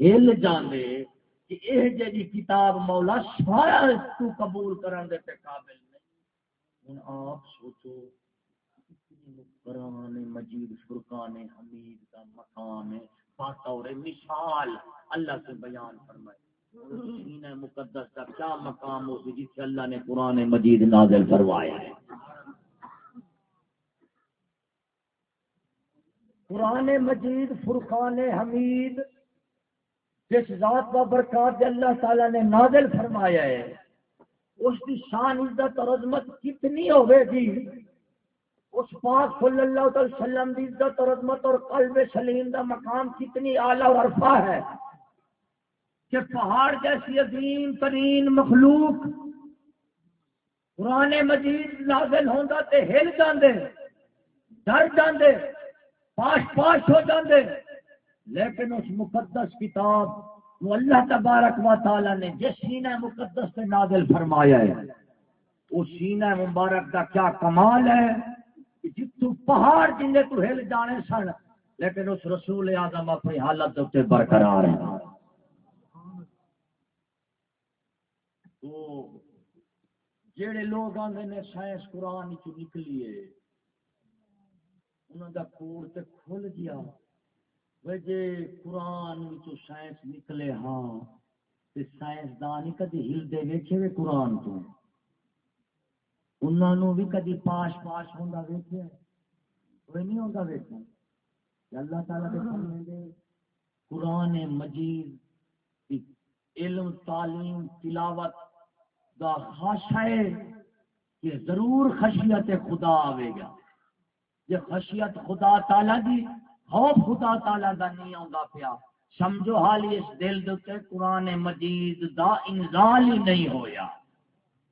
ہل جاندے۔ کہ اے جی کتاب مولا شاید تو قبول کرن دے تے قابل نہیں۔ ہن آپ سوچو۔ قرآن، مجید، فرقان، حمید کا مقام ہے بطور مثال اللہ سے بیان فرمائے۔ سینہ مقدس کا کیا مقام ہو جس سے اللہ نے قرآن مجید نازل فرمایا ہے؟ قرآن مجید، فرقان حمید جس ذات کا برکات اللہ تعالی نے نازل فرمایا ہے، اس کی شان، عزت اور عظمت کتنی ہوئے گی؟ اس پاک صلی اللہ علیہ وسلم کی عزت اور عظمت اور قلب سلیم کا مقام کتنی اعلیٰ اور عرفہ ہے کہ پہاڑ جیسی عظیم ترین مخلوق قرآن مجید نازل ہوتا تے ہل جاندے، ڈر جاندے، پاش پاش ہو جاندے۔ لیکن اس مقدس کتاب وہ اللہ تبارک و تعالی نے جس سینہ مقدس سے نازل فرمایا ہے، اس سینہ مبارک کا کیا کمال ہے۔ جتو پہاڑ جن تو ہل جانے سن، لیکن اس رسول آدم اپنی حالت اتنے برقرار ہے۔ تو جڑے لوگ آتے نے سائنس قرآن چ نکلیے انہوں کا کوڑ تے کھل گیا۔ جی قرآن چ سائنس نکلے ہاں سائنسدان ہی کدی ہلتے ویچے قرآن تو؟ انہوں بھی کدی پاش پاش ہوتا ویچیا کوئی نہیں ہوتا ویچا اللہ تعالیٰ کے قرآن مجید علم، تعلیم، تلاوت دا خاص ہے کہ ضرور خشیت خدا آئے گا۔ یہ خشیت خدا تعالی دی، خوف خدا تعالی دا نہیں آتا پیا۔ سمجھو حال اس دل دے قرآن مجید دا انزال ہی نہیں ہویا۔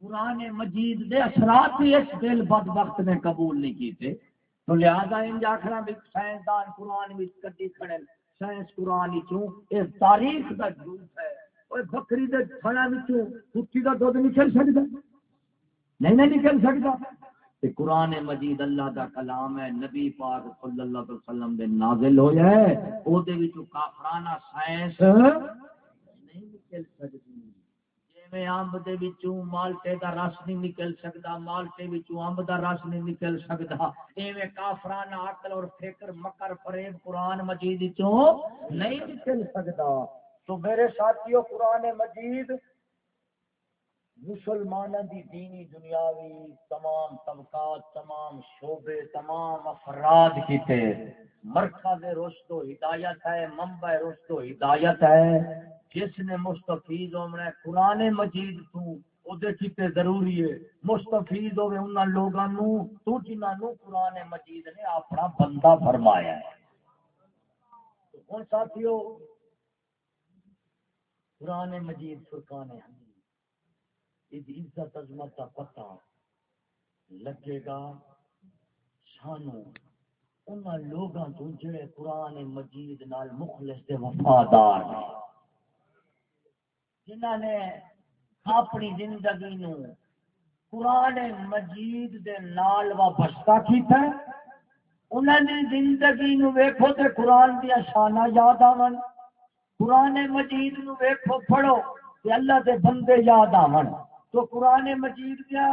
قرآن مجید دے اثرات بھی اس دل بد وقت نے قبول نہیں کیتے۔ تو لہذا ان جاخرا بھی سائنسدان قرآن بھی کٹی کھڑے سائنس قرآن چوں اس تاریخ کا جھوٹ ہے۔ اور بکری دے کھڑا وچوں کتی دا دودھ نکل سکتا نہیں نہ نکل سکتا کہ قرآن مجید اللہ دا کلام ہے، نبی پاک صلی اللہ علیہ وسلم دے نازل ہو جائے او دے وچوں کافرانہ سائنس نہیں نکل سکتی امب دے وچوں مالٹے دا رس نہیں نکل سکدا مالٹے وچوں امب دا رس نہیں نکل سکدا ایویں کافرانہ عقل اور فکر مکر فریب قرآن مجید وچوں نہیں نکل سکدا تو میرے ساتھیو قرآن مجید مسلمانوں دی دینی دنیاوی تمام طبقات تمام شعبے تمام افراد کیتے مرکز رشد و ہدایت ہے منبع رشد و ہدایت ہے جس نے مستفید ہونا ہے، قرآن مجید تو کیتے ضروری ہے۔ مستفید ہوئے انہاں لوگاں نو، تو جنہاں نو قرآن مجید نے اپنا بندہ فرمایا ہے۔ ہن ساتھیو، قرآن مجید فرقان حمید، اس عزت عظمت کا پتہ لگے گا۔ سانو انہاں لوگاں تو جڑے قرآن مجید نال مخلص دے وفادار ہیں۔ جنہاں نے اپنی زندگی نو قرآن مجید دے نال وابستہ کیتا ہے انہوں نے زندگی نو ویکھو تے قرآن دیا شانہ یاد آون۔ قرآن مجید نو ویکھو پڑھو تے اللہ دے بندے یاد آون۔ تو قرآن مجید دیا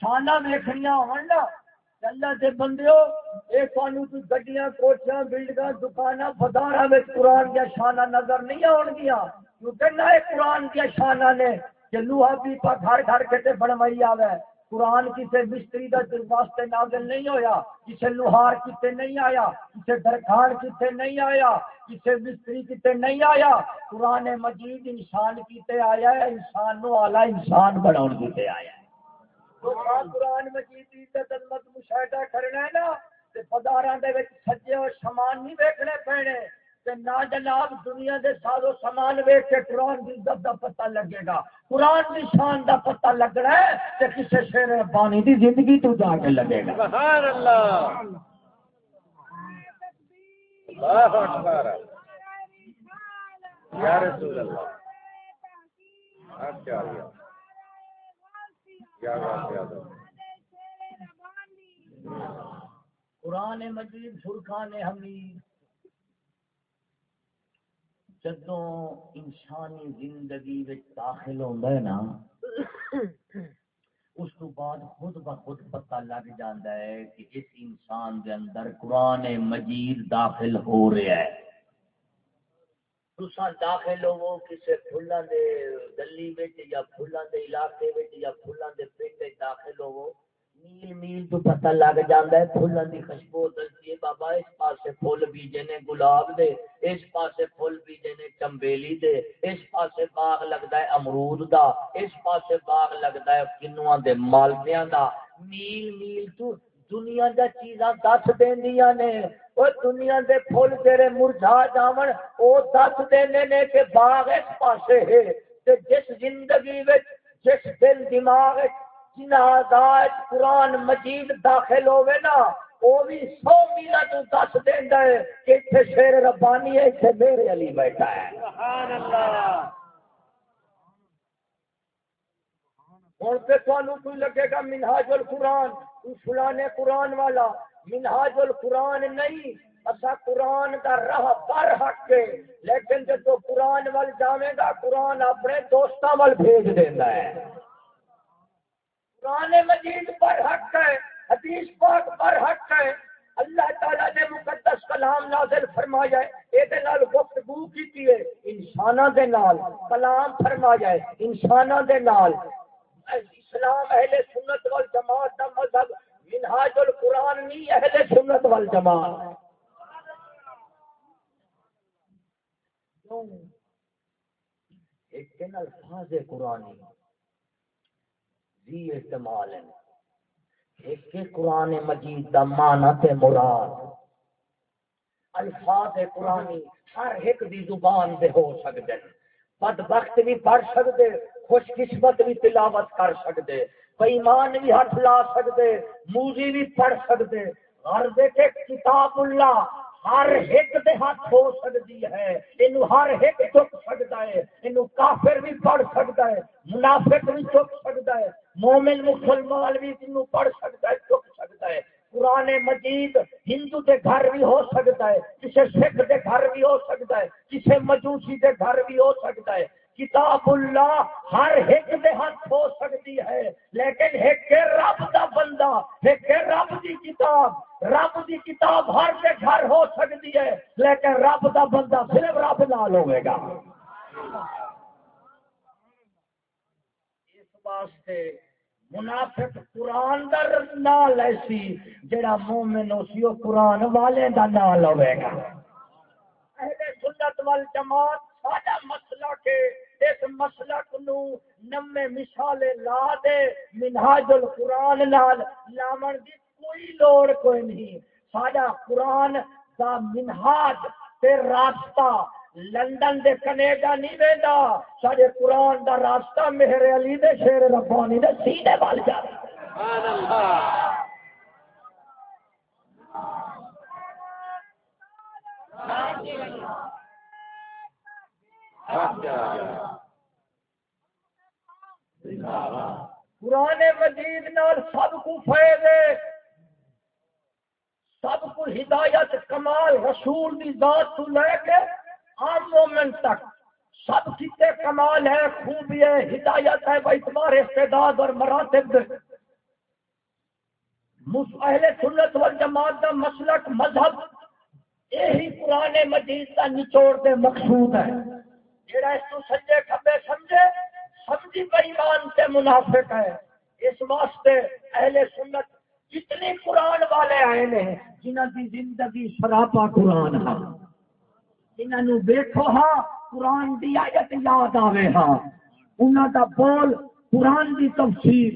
شانہ ویکھنیاں ہون نا اللہ دے بندیو اے تانوں کوئی گڈیاں کوٹھیاں بلڈنگاں، دکاناں، بازاراں وچ قرآن دیا شانہ نظر نہیں آون گیا نہ قرآن دیا شانہ نے کہ لوہا پیپا گھر گھر کے بنوائی آوے۔ قرآن کسی مستری کا واسطے نازل نہیں ہویا کسی لوہار کتے نہیں آیا کسی درخان کتے نہیں آیا کسی مستری کتے نہیں آیا۔ قرآن مجید انسان کیتے آیا ہے، انسان نو آلہ انسان بنا کیتے آیا ہے۔ قرآن مجید عزت عظمت مشاہدہ کرنا ہے نا بازار سجے اور سامان نہیں ویکنے پینے۔ نہ جناب دنیا دے سارو سامان ویچ کے قرآن کی عزت کا پتہ لگے گا۔ قرآن کی شان کا پتہ لگنا ہے کہ کسی شیر پانی کی زندگی تو جا کے لگے گا۔ سبحان اللہ۔ قرآن مجید فرقان حمید۔ جدو انسانی زندگی داخل ہوتا ہے نا، اس تو بعد خود بخود پتہ لگ جاتا ہے کہ اس انسان دے اندر قرآن مجید داخل ہو رہا ہے۔ تسا داخل ہو کسی فلاں دے گلی یا فلاں دے علاقے یا فلاں دے پنڈ داخل ہو میل میل تو پتہ لگ جاتا ہے پھولوں کی خوشبو دستی ہے۔ بابا، اس پاسے پھول بیجے نے گلاب دے، اس پاسے پھول بیجے نے چمبیلی دے۔ اس پاسے باغ لگتا ہے امرود دا، اس پاسے باغ لگتا ہے کنواں دے مالدیاں دا۔ میل میل تو دنیا دا چیزاں دس دیندیاں نے۔ اور دنیا دے پھول تیرے مرجھا جاون، او دس دینے نے کہ باغ اس پاسے ہے۔ تے جس زندگی وچ، جس دل دماغ وچ قرآن مجید داخل ہوئے نا وہ بھی سو میلا تو دس دینا ہے کہ اتنے شیر ربانی ہے اتنے میرے علی بیٹھا ہے۔ ہوں پہ تمہیں کوئی لگے گا منہاج القرآن؟ فلانے قرآن والا منہاج القرآن نہیں اصا قرآن کا راہ پر حق ہے لیکن جب قرآن وال جاوے گا قرآن اپنے دوستوں وال بھیج دینا ہے۔ قرآن مجید پر حق ہے، حدیث پاک پر حق ہے۔ اللہ تعالیٰ نے مقدس کلام نازل فرمایا ہے یہ نال گفتگو کی ہے انسانہ دے نال کلام فرمایا ہے انسانہ دے نال۔ اسلام اہل سنت والجماعت کا مذہب منہاج القرآن نہیں، اہل سنت والجماعت۔ ایک دن الفاظ قرآنی جی استعمال ہے ایک قرآن مجید دا معنی مراد۔ الفاظ قرآنی ہر ایک دی زبان دے ہو سکتے ہیں۔ بدبخت بھی پڑھ سکتے خوش قسمت بھی تلاوت کر سکتے بےمان بھی ہاتھ لا سکتے موزی بھی پڑھ سکتے ہر دیکھے کتاب اللہ ہر ایک دے ہاتھ ہو سکتی ہے۔ یہ ہر ایک چک سکتا ہے۔ یہ کافر بھی پڑھ سکتا ہے، منافق بھی چک سکتا ہے۔ مومن، مسلمان بھی تینوں پڑھ سکتا ہے، چک سکتا ہے۔ قرآن مجید ہندو دے گھر بھی ہو سکتا ہے کسی سکھ دے گھر بھی ہو سکتا ہے کسی مجوسی دے گھر بھی ہو سکتا ہے۔ کتاب اللہ ہر ایک دے ہاتھ ہو سکتی ہے، لیکن ایک رب دا بندہ، ایک رب دی کتاب، رب دی کتاب ہر کے گھر ہو سکتی ہے، لیکن رب دا بندہ صرف رب نال ہوئے گا۔ اس واسطے منافق قرآن دا نال ایسی، جڑا مومن اسی او قرآن والے دا نال ہوئے گا۔ اہل سنت والجماعت ساڈا مسئلہ کہ اس مسلک نو نمے مثالے لا دے منہاج القرآن نال لاون دی کوئی لوڑ کوئی نہیں۔ ساڈا قرآن دا منہاج تے راستہ لندن دے کینیڈا نہیں ویندا۔ ساڈے قرآن دا راستہ مہر علی دے شیر ربانی دے سینے وال جا سبحان اللہ۔ قرآن مجید نال سب کو فائدے سب کو ہدایت، کمال، رسول دی ذات تو لے کے عام مومن تک سب کتے کمال ہے، خوبی ہے، ہدایت ہے بھائی تمہارے استعداد اور مراتب۔ اہل سنت والجماعت کا مسلک، مذہب یہی پرانے مجید کا نچوڑ دے مقصود ہے۔ جڑا اس کو سجے کھبے سمجھے سمجھی بےمان سے منافق ہے اس واسطے اہل سنت جتنے قرآن والے آئے ہیں جنہ کی زندگی سراپا قرآن ہے۔ جنہوں دیکھو ہاں قرآن دی آیت یاد آوے ہاں۔ انہوں دا بول قرآن دی تفسیر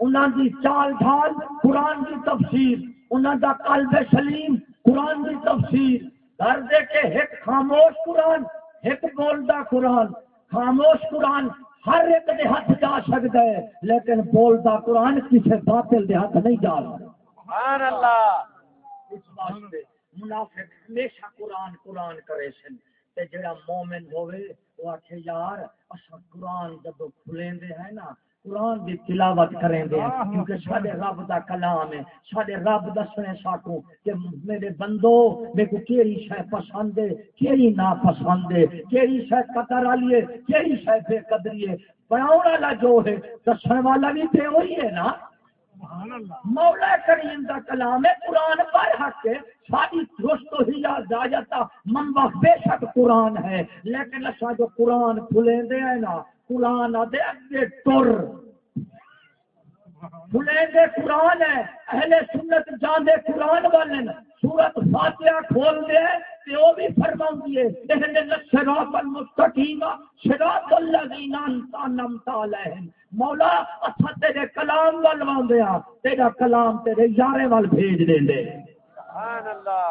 انہوں دی چال ڈھال قرآن دی تفسیر انہوں دا قلب سلیم قرآن کی تفسیر۔ کر دے کے ایک خاموش قرآن ایک بولتا قرآن۔ خاموش قرآن ہر ایک دے ہاتھ جا سکتا ہے لیکن بولتا قرآن کسی باطل دے ہاتھ نہیں جا سکتا اس واسطے منافق ہمیشہ قرآن قرآن کرے سن۔ تے جڑا مومن ہوئے وہ آخے یار اصل قرآن جب کھلیں دے ہیں نا قرآن دی تلاوت کریں دے کیونکہ سارے رب دا کلام ہے سارے رب دسنے ساکو کہ میرے بندو میرے کو کیڑی شے پسند ہے کیڑی نا پسند ہے کیڑی شے قدر والی ہے کیڑی شے بے قدری ہے۔ بیان والا جو ہے دسنے والا بھی تے وہی ہے نا۔ مولا کریم دا کلام ہے قرآن پر حق ہے ساری دوست ہی جاتا منبع بے شک قرآن ہے لیکن اچھا جو قرآن کھلے دے ہیں نا قرآن دے اگے ٹر سنے دے قرآن ہے اہل سنت جان دے قرآن والے سورت فاتحہ کھول دے تے او بھی فرماؤں دیے اہل الصراط المستقیم صراط الذین انعمت علیہم۔ مولا اسا تیرے کلام وال ہاں تیرا کلام تیرے یارے وال بھیج دے دے سبحان اللہ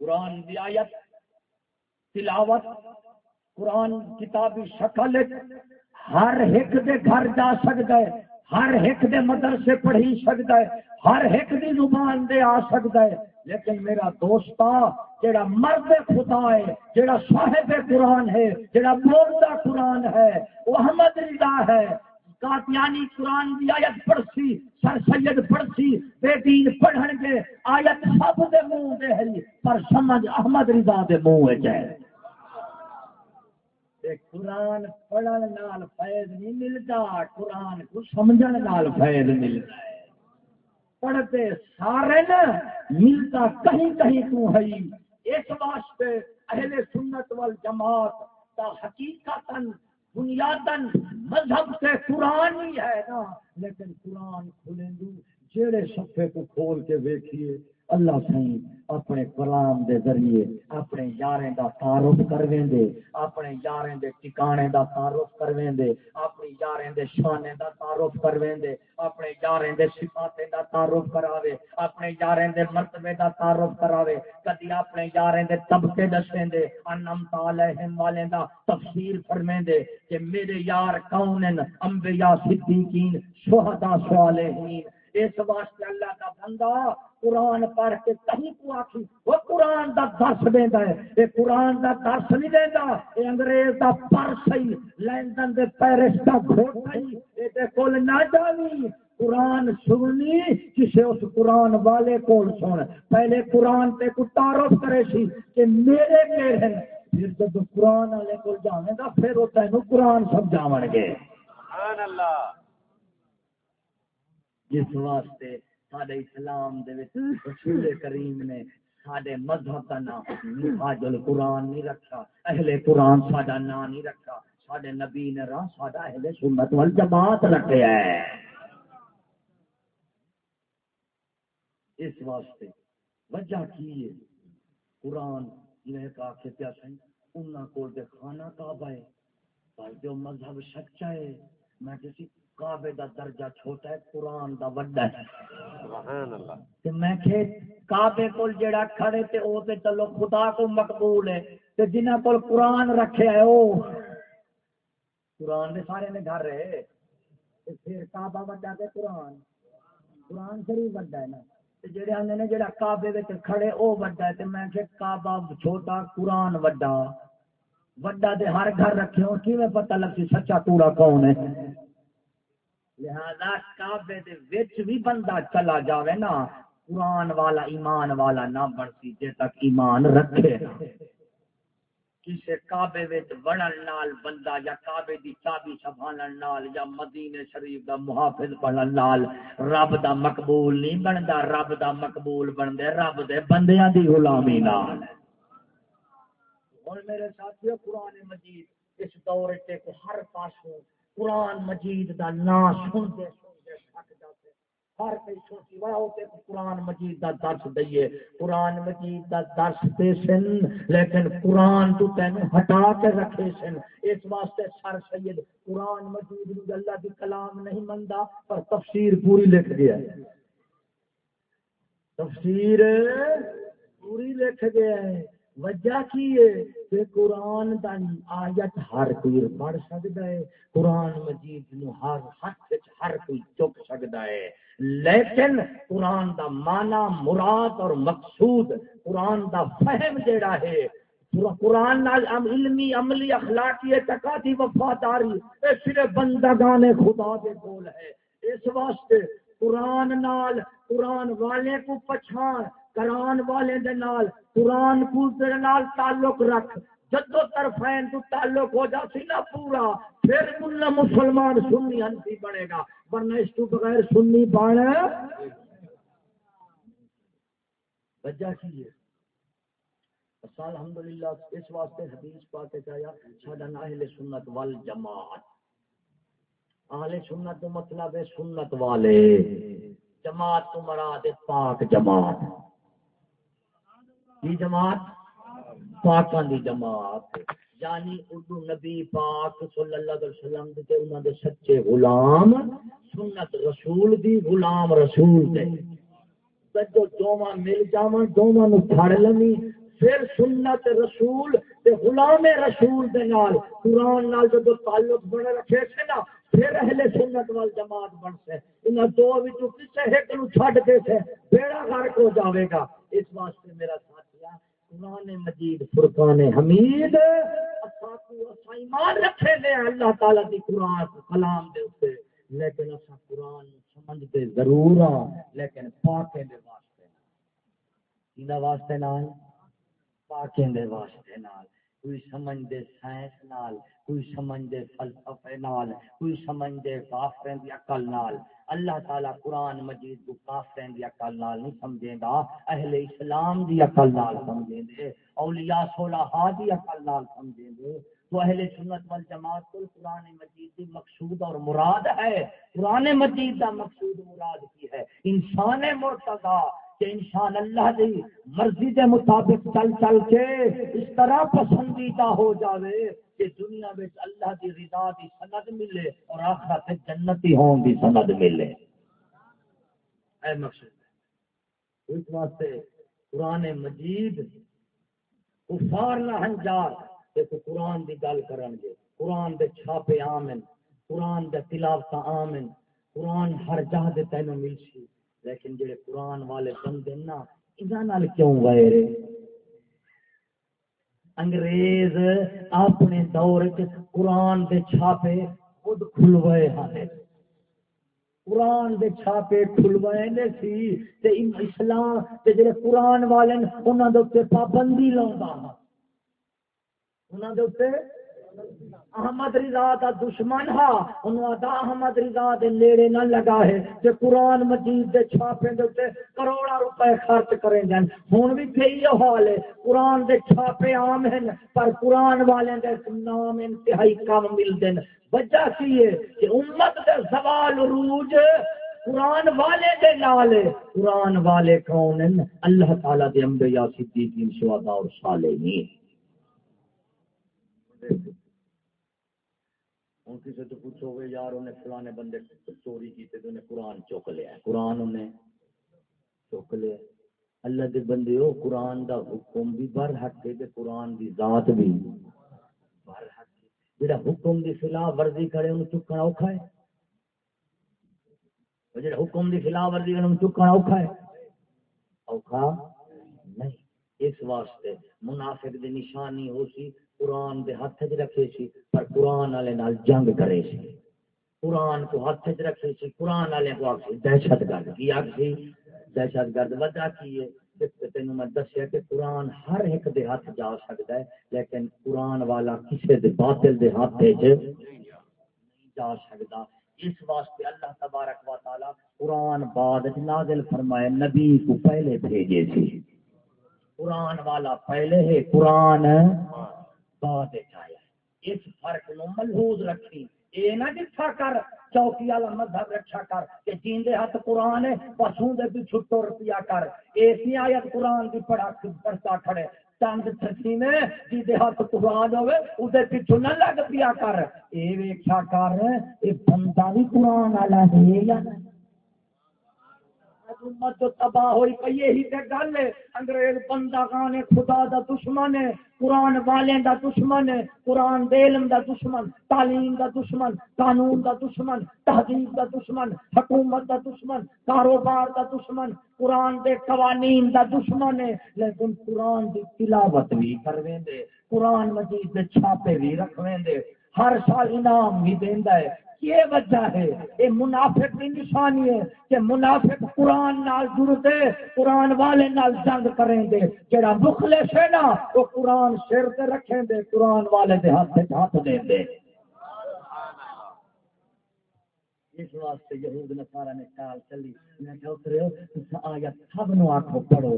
قرآن دی آیت تلاوت قرآن کتابی شکل ہر ایک دے گھر جا سکتا ہے، ہر ایک دے مدرسے پڑھی سکتا ہے، ہر ایک دی زبان دے آ سکتا ہے۔ لیکن میرا دوست جڑا مرد خدا ہے جڑا صاحب قرآن ہے جڑا بولتا قرآن ہے، وہ احمد رضا ہے۔ کاتیانی قرآن کی آیت پڑھسی، سر سید پڑھسی، بے دین پڑھن گے، آیت سب دے منہ دے ہری، پر سمجھ احمد رضا دے منہ جائے قرآن پڑھن نال فیض نہیں ملتا قرآن کو سمجھن نال فیض ملتا ہے پڑھتے سارے نا ملتا کہیں کہیں تو ہے اس واسطے اہل سنت وال جماعت کا حقیقت بنیادن مذہب سے قرآن ہی ہے نا لیکن قرآن کھلیں دوں جیڑے صفحے کو کھول کے دیکھیے اللہ سائیں اپنے کلام دے ذریعے اپنے یاریں دا تعارف کرویں دے اپنے یاریں دے ٹکانے دا تعارف کرویں دے اپنی یاریں دے شانے دا تعارف کرویں دے اپنے یاریں دے صفاتیں دا تعارف کراوے، اپنے یاریں دے مرتبے دا تعارف کراوے، کدی اپنے یاریں دے طبقے دسیں دے انم علیہم والے دا تفسیر فرمیں دے کہ میرے یار کون ہیں؟ انبیاء صدیقین، شہداء صالحین اس واسطے اللہ کا بندہ قرآن پڑھ کے کہیں کو آخی وہ قرآن دا درس دینا ہے۔ یہ قرآن دا درس نہیں دینا یہ انگریز دا پرس ہی لندن دے پیرس دا گھوٹ ہی۔ یہ کول نہ جانی قرآن سننی کسی اس قرآن والے کول سن۔ پہلے قرآن تے کو تعارف کرے سی کہ میرے میرے پھر جب قرآن والے کو جانے گا، پھر وہ تینوں قرآن سمجھاون گے۔ سبحان اللہ۔ جس واسطے سارے اسلام دے رسول کریم نے سارے مذہب کا نام آج قرآن نہیں رکھا، اہل قرآن ساڈا نام نہیں رکھا سارے نبی نے راہ ساڈا اہل سنت وال جماعت رکھے ہے۔ اس واسطے وجہ کی ہے؟ قرآن نے کہا کہ کیا سہی انہوں کو کھانا کعبہ ہے پر جو مذہب سچا ہے میں کسی کعبے دا درجہ چھوٹا ہے قرآن دا وڈا ہے۔ سبحان اللہ۔ تے میں کہ کعبے کول جڑا کھڑے تے او تے چلو خدا کو مقبول ہے۔ تے جنہاں کول قرآن رکھے ہے او۔ قرآن دے سارے نے گھر رہے تے پھر کعبہ وڈا تے قرآن۔ قرآن شریف وڈا ہے نا۔ تے جڑے آندے نے جڑا کعبے وچ کھڑے او وڈا ہے تے میں کہ کعبہ چھوٹا قرآن وڈا۔ وڈا دے ہر گھر رکھے ہو کیویں پتہ لگسی سچا کوڑا کون ہے؟ لہذا کعبے دے وچ بھی بندہ چلا جاوے نا، قرآن والا، ایمان والا نہ بنسی جے تک ایمان رکھے کسے کعبے وچ وڑن نال بندہ یا کعبے دی چابی سنبھالن نال یا مدینے شریف دا محافظ بنن نال رب دا مقبول نہیں بندا، رب دا مقبول بندے رب دے بندیاں دی غلامی نال۔ ہن میرے ساتھیو، قرآن مجید اس دور تے کو ہر پاسوں قرآن مجید دا نام سنتے سنتے ہر کوئی سوچی ہوتے قرآن مجید دا درس دئیے۔ قرآن مجید دا درس دے سن، لیکن قرآن تو تین ہٹا کے رکھے سن۔ اس واسطے سر سید، قرآن مجید اللہ دی کلام نہیں مندا، پر تفسیر پوری لکھ گیا۔ ہے تفسیر پوری لکھ گیا۔ ہے وجہ کی ہے کہ قرآن دا آیت ہر کوئی پڑھ سکتا ہے، قرآن مجید نو ہر ہاتھ ہر کوئی چک سکتا ہے۔ لیکن قرآن دا معنی مراد اور مقصود قرآن دا فہم جیڑا ہے، قرآن نال علمی، عملی، اخلاقی تقاتی وفاداری، اے صرف بندگان خدا دے کول ہے۔ اس واسطے قرآن نال قرآن والے کو پچھان قرآن والے دے نال، قرآن کو نال تعلق رکھ۔ جدو طرفین تو تعلق ہو جا سی نا پورا، پھر ملا مسلمان سنی ہنسی بنے گا۔ ورنہ اس کو بغیر سنی بن وجہ کی ہے؟ الحمدللہ، اس واسطے حدیث پاتے چاہیا ساڈا اہل سنت وال جماعت اہل سنت مطلب ہے سنت والے۔ جماعت تو مراد پاک جماعت۔ کی جماعت پاکان دی جماعت۔ یعنی اردو نبی پاک صلی اللہ علیہ وسلم دے انہاں دے سچے غلام، سنت رسول دی غلام رسول دے۔ جو دوواں مل جاواں دوواں نو پھڑ لمی، پھر سنت رسول تے غلام رسول دے نال، قرآن نال جو تعلق بنے رکھے سے نا، پھر اہل سنت وال جماعت بن سے۔ انہاں دو وچوں کسے ایک نو چھڈ دے سے، بیڑا غرق ہو جاوے گا۔ اس واسطے میرا ساتھ قرآن مجید، فرقان حمید ایمان رکھے دے اللہ تعالی دی قرآن، کلام دے اوپر۔ لیکن اسا قرآن سمجھتے ضرور ہاں لیکن پاکے دے واسطے نال کیندا واسطے نال؟ پاکے دے واسطے نال۔ کوئی سمجھ دے سائنس نال، کوئی سمجھ دے فلسفے نال، کوئی سمجھ دے کافریں دی عقل نال۔ اللہ تعالیٰ قرآن مجید کو کافرین دی عقل نال نہیں سمجھے گا اہل اسلام دی عقل نال سمجھے دے اولیاء صلحاء دی عقل نال سمجھے دے تو اہل سنت والجماعت کو قرآن مجید دی مقصود اور مراد ہے۔ قرآن مجید دا مقصود مراد کی ہے؟ انسان مرتضی کہ انسان اللہ دی مرضی دے مطابق چل چل کے اس طرح پسندیدہ ہو جاوے کہ دنیا میں اللہ کی رضا کی سند ملے اور آخرت جنتی ہون کی سند ملے۔ اے مقصد، اس واسطے قرآن مجید کفار نہ ہنجار دیکھو قرآن دی گل کرن گے۔ قرآن دے چھاپے آمن، قرآن دے تلاوت آمن، قرآن ہر جہاں دے تینوں مل سی لیکن جڑے قرآن والے بندے نا، انہاں کیوں گئے غیر انگریز اپنے دور قرآن دے چھاپے خود کھلوائے ہیں قرآن دے چھاپے کھلوائے نے سی، تے اسلام تے جڑے قرآن والے انہاں دے اوپر پابندی لاوندا انہاں دے اوپر احمد رضا کا دشمن ہا، انہوں دا احمد رضا دے نیڑے نہ لگا ہے۔ کہ قرآن مجید دے چھاپے دے تے کروڑا روپے خرچ کریں جن ہن بھی کئی حال ہے، قرآن دے چھاپے عام ہیں، پر قرآن والے دے نام انتہائی کم مل دین وجہ کی ہے کہ امت دے زوال عروج قرآن والے دے نال قرآن والے کون ہیں؟ اللہ تعالی دے انبیاء، صدیقین، شہداء اور صالحین۔ واسطے ہوں کسی تو پوچھو گے، یار، انہیں فلانے بندے چوری کی تو انہیں قرآن چک لیا قرآن انہیں چک لیا اللہ دے بندے ہو قرآن دا حکم بھی بر حق ہے قرآن دی ذات بھی بر حق جڑا حکم دی خلاف ورزی کرے، انہوں چکنا اوکھا ہے۔ جڑا حکم دی خلاف ورزی کرے، انہوں چکنا اوکھا ہے۔ اوکھا نہیں۔ اس واسطے منافق دی نشانی ہو سی قرآن دے ہاتھ چ رکھے سی، پر قرآن والے نال جنگ کرے سی۔ قرآن کو ہاتھ چ رکھے سی، قرآن والے کو آخ دہشت گرد۔ کی آخ سی؟ دہشت گرد۔ وجہ کی ہے؟ تینوں میں دسیا کہ قرآن ہر ایک دے ہاتھ جا سکتا ہے، لیکن قرآن والا کسی دے باطل دے ہاتھ نہیں جا سکتا اس واسطے اللہ تبارک و تعالی قرآن بعد نازل فرمائے، نبی کو پہلے بھیجے سی۔ قرآن والا پہلے ہے قرآن بعد آیا اس فرق نو ملحوظ رکھی اے نہ جتھا کر، چوکی والا مذہب رکھا کر کہ جیندے ہاتھ قرآن ہے، پسوں دے پیچھے ٹر پیا کر۔ ایسی آیت قرآن دی پڑھا پڑھتا کھڑے۔ چند تھسی میں جیدے ہاتھ قرآن ہوئے اسے پیچھے نہ لگ پیا کر۔ اے ویکھا کر، اے بندہ بھی قرآن والا ہے یا نہیں؟ امت جو تباہ ہوئی پئی یہی تے گل ہے۔ انگریز بندہ کان خدا دا دشمن ہے۔ قرآن والے دا دشمن ہے۔ قرآن دے علم دا دشمن، تعلیم دا دشمن، قانون دا دشمن، تہذیب دا دشمن، حکومت دا دشمن، کاروبار دا دشمن۔ قرآن دے قوانین دا دشمن ہے۔ لیکن قرآن دی تلاوت بھی کرویں دے قرآن مجید دے چھاپے بھی رکھویں دے ہر سال انعام بھی دیندا ہے۔ یہ وجہ ہے؟ یہ منافق کی نشانی ہے کہ منافق قرآن نال جڑتے، قرآن والے نال جنگ کریں دے۔ جڑا مخلص ہے نا، وہ قرآن سر تے رکھیں دے، قرآن والے دے ہاتھ ہاتھ دے دے۔ اس واسطے یہود نصارا نے کال چلی۔ میں کہ اترے آیت سب نو آکھو پڑھو۔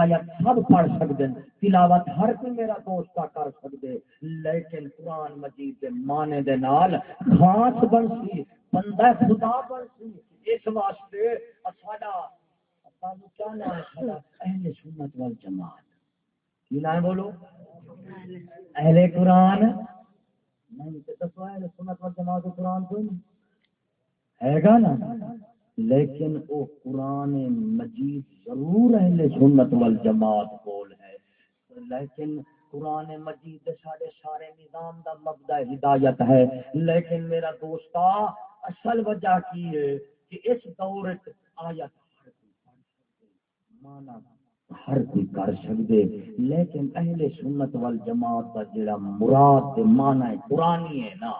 آیت سب پڑھ سکتے تلاوت ہر کوئی میرا دوست کر سکتے لیکن قرآن مجید دے معنی دے نال خاص بن سی بندہ خدا بن سی اس واسطے ساڈا، سانو کیا نام ہے اہل سنت والجماعت۔ کی نام بولو؟ اہل قرآن۔ نہیں تو اہل سنت والجماعت قرآن کوئی نہیں ہے گا نا؟ لیکن وہ قرآن مجید ضرور اہل سنت والجماعت بول ہے۔ لیکن قرآن مجید سارے سارے نظام دا مبدا ہدایت ہے۔ لیکن میرا دوستا اصل وجہ کی ہے کہ اس دور آیت مانا ہر کوئی کر سکتے لیکن اہل سنت والجماعت کا جڑا مراد مانا ہے قرآنی ہے نا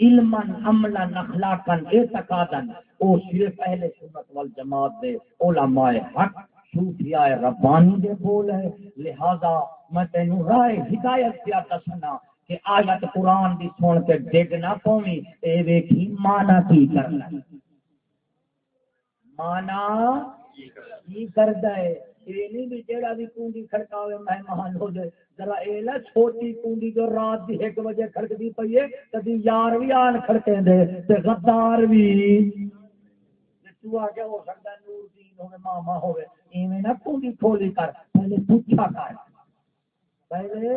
علمن عملن اخلاقن اعتقادن او صرف اہل سنت والجماعت دے علماء حق، صوفیاء ربانی دے بول ہے۔ لہذا میں تینوں راہ ہدایت کیا دسنا کہ آیت قرآن دی سن کے ڈگ نہ پوی اے ویکھی مانا کی کرنا۔ مانا کی کردا ہے؟ یہ نہیں بھی جیڑا بھی کھڑکاوے مہمان ہو جائے، ذرا اے لا چھوٹی جو رات دی بجے کھڑکدی پئی ہے یار بھی آن دے تے غدار بھی تو آ ہو نور دین ہوے ماما ہوے ایویں نہ کھولی کر، پہلے پوچھا کر۔ پہلے،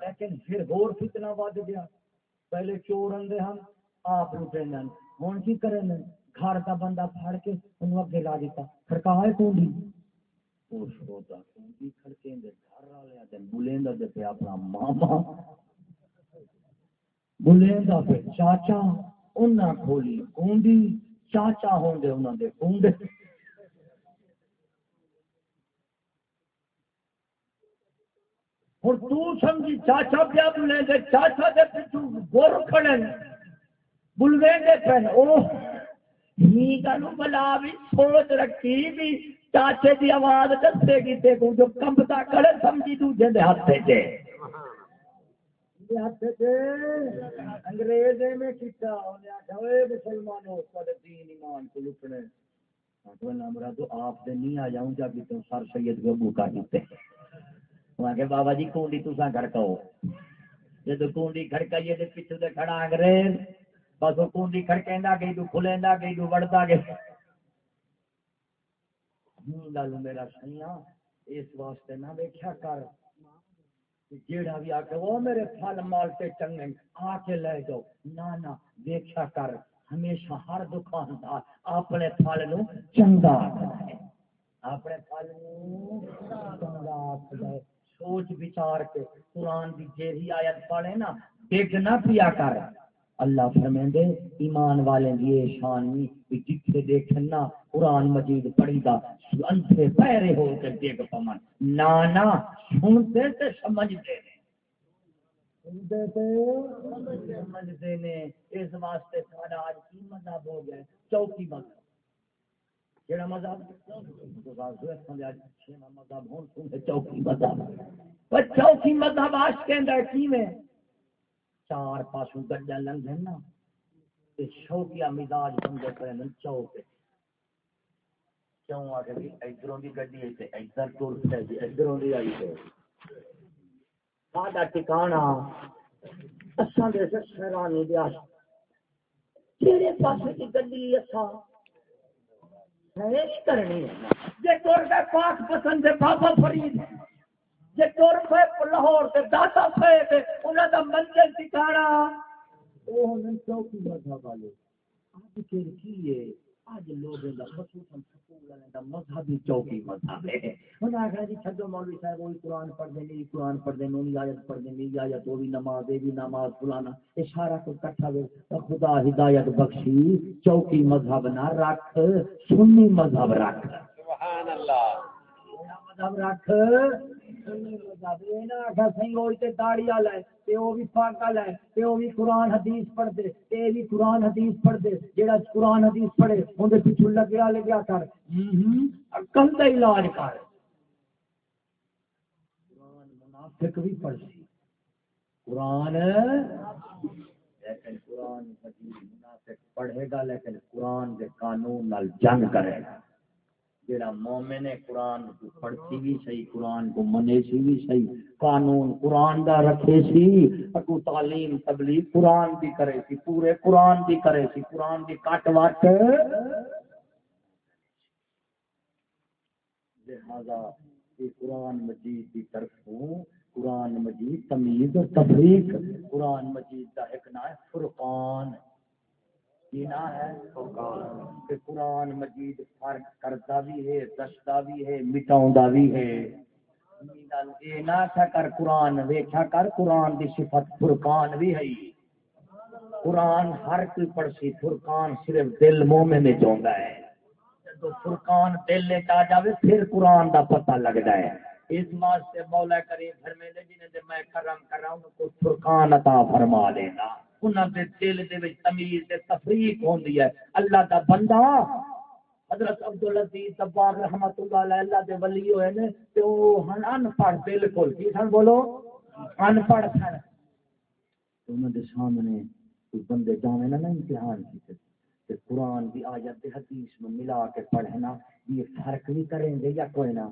لیکن پھر فتنہ ود گیا۔ پہلے چور اندے ہم آپ لٹے نن۔ ہن کی کرے گھر کا بندہ پھڑ کے انہوں اگے لا دیتا۔ کھڑکائے کنڈی اپنا ماما۔ بلیندا پہ چاچا۔ انہاں کھولی کونڈی چاچا ہوندے انہاں دے کونڈے اور تو سمجھی چاچا پیا بلے دے، چاچا دے پچھو گور کھڑے بلوے دے پہن اوہ ہی گلو بلا بھی سوچ رکھی بھی۔ چاچے دی آواز دسے گی تے کو جو کمبتا کڑے سمجھی دوجے دے ہاتھ تے انگریز میں کیتا انہیں آخیا اے مسلمانوں، سارے دین ایمان کو لٹنے تو آپ نہیں آ جاؤں جا کہ تم سر سید وہاں بابا جی کونڈی تو سا کھڑکاؤ جب کونڈی کھڑکائیے تو پیچھے کھڑا انگریز، بس وہ کونڈی کھڑکیندا گئی تو کھلیندا گئی تو وڑتا گئی ہوں گل میرا سیاں اس واسطے نہ دیکھا کر۔ جیڑا بھی آ کے وہ میرے پھل مالتے چنگے آ کے لے جاؤ۔ نہ نہ دیکھا کر۔ ہمیشہ ہر دکاندار اپنے پھل نو چنگا ہے۔ اپنے پھل نو چنگا آکھدا ہے۔ سوچ بچار کے قرآن کی جیڑی آیت پڑھے نا ڈگ نہ پیا کر۔ اللہ فرمیندے ایمان والے دی شان نہیں کہ جتھے دیکھن نا قرآن مجید پڑھی دا انتھے پیرے ہو کے ڈگ پمن۔ نا نا سنتے تے سمجھتے نے۔ سنتے تے سمجھتے نے۔ اس واسطے سارا آج کی مذہب ہو گیا چوکی مذہب۔ کیڑا مذہب چوکی مذہب۔ چوکی مذہب آج کہ کی میں چار پاسوں گڈا لنگھن نا، تے شوقیا مزاج بندے پہ چوک کیوں آ کے جی؟ ادھروں کی گڈی ہے تے ادھر ٹر پہ جی ادھروں دی آئی ہے۔ ساڈا ٹھکانا اساں دے سرانی دے آس کیڑے پاسے کی گڈی اساں؟ فیش کرنی ہے۔ جے ٹر پہ پاک پسند ہے بابا فرید۔ جی تر پہ لاہور داتا کا منزل ٹھکانا وہ ہوں چوکی مذہب والے اج پھر کی ہے؟ اج لوگوں کا خصوصاً سکول والے کا مذہبی چوکی مذہب ہے۔ انہوں نے آخر جی چھڈو مولوی صاحب وہی قرآن پڑھ دیں نہیں قرآن پڑھ دیں نہیں آیت پڑھ دیں نہیں آیت وہ بھی نماز یہ بھی نماز فلانا۔ یہ سارا کچھ کٹھا ہوئے خدا ہدایت بخشی چوکی مذہب نہ رکھ سنی مذہب رکھ۔ سبحان اللہ۔ مذہب رکھ قرآن حدیث پڑھتے قرآن حدیث پڑھتے جہاں قرآن حدیث پڑھے اندر پیچھو لگیا لگیا کر کا علاج کر منافق بھی قرآن لیکن قرآن منافق پڑھے گا، لیکن قرآن کے قانون جنگ کرے گا۔ جڑا مومن ہے، قرآن کو پڑھتی بھی صحیح، قرآن کو منے سی بھی صحیح۔ قانون قرآن دا رکھے سی، اکو تعلیم تبلیغ قرآن دی کرے سی، پورے قرآن دی کرے سی، قرآن دی کٹ وٹ۔ لہذا قرآن مجید کی طرفوں قرآن مجید تمیز و تفریق۔ قرآن مجید کا ایک نام ہے فرقان ہے کہ قرآن مجید فرق کرتا بھی ہے دستا بھی ہے مٹاؤں بھی ہے۔ کر قرآن ویکھا کر قرآن دی صفت۔ فرقان بھی ہے۔ قرآن ہر کوئی پڑسی فرقان صرف دل مومن میں چاہتا ہے۔ جب فرقان دل لے آ جاوے، پھر قرآن دا پتہ لگتا ہے۔ اس واسطے مولا کریم فرمے جنہیں میں کرم کر رہا کو فرقان عطا فرما دینا۔ انہاں دے دل دے وچ تمیز تے تفریق ہوندی ہے۔ اللہ دا بندہ، حضرت عبد العزیز تبار رحمت اللہ علیہ، اللہ دے ولی ہوئے نے، تے او ہن ان پڑھ بالکل۔ کی سن بولو؟ ان پڑھ سن انہاں دے سامنے کوئی بندے جانے نہ امتحان کیتے۔ تے قرآن دی آیت دے حدیث میں ملا کے پڑھنا یہ فرق نہیں کریں گے یا کوئی نہ۔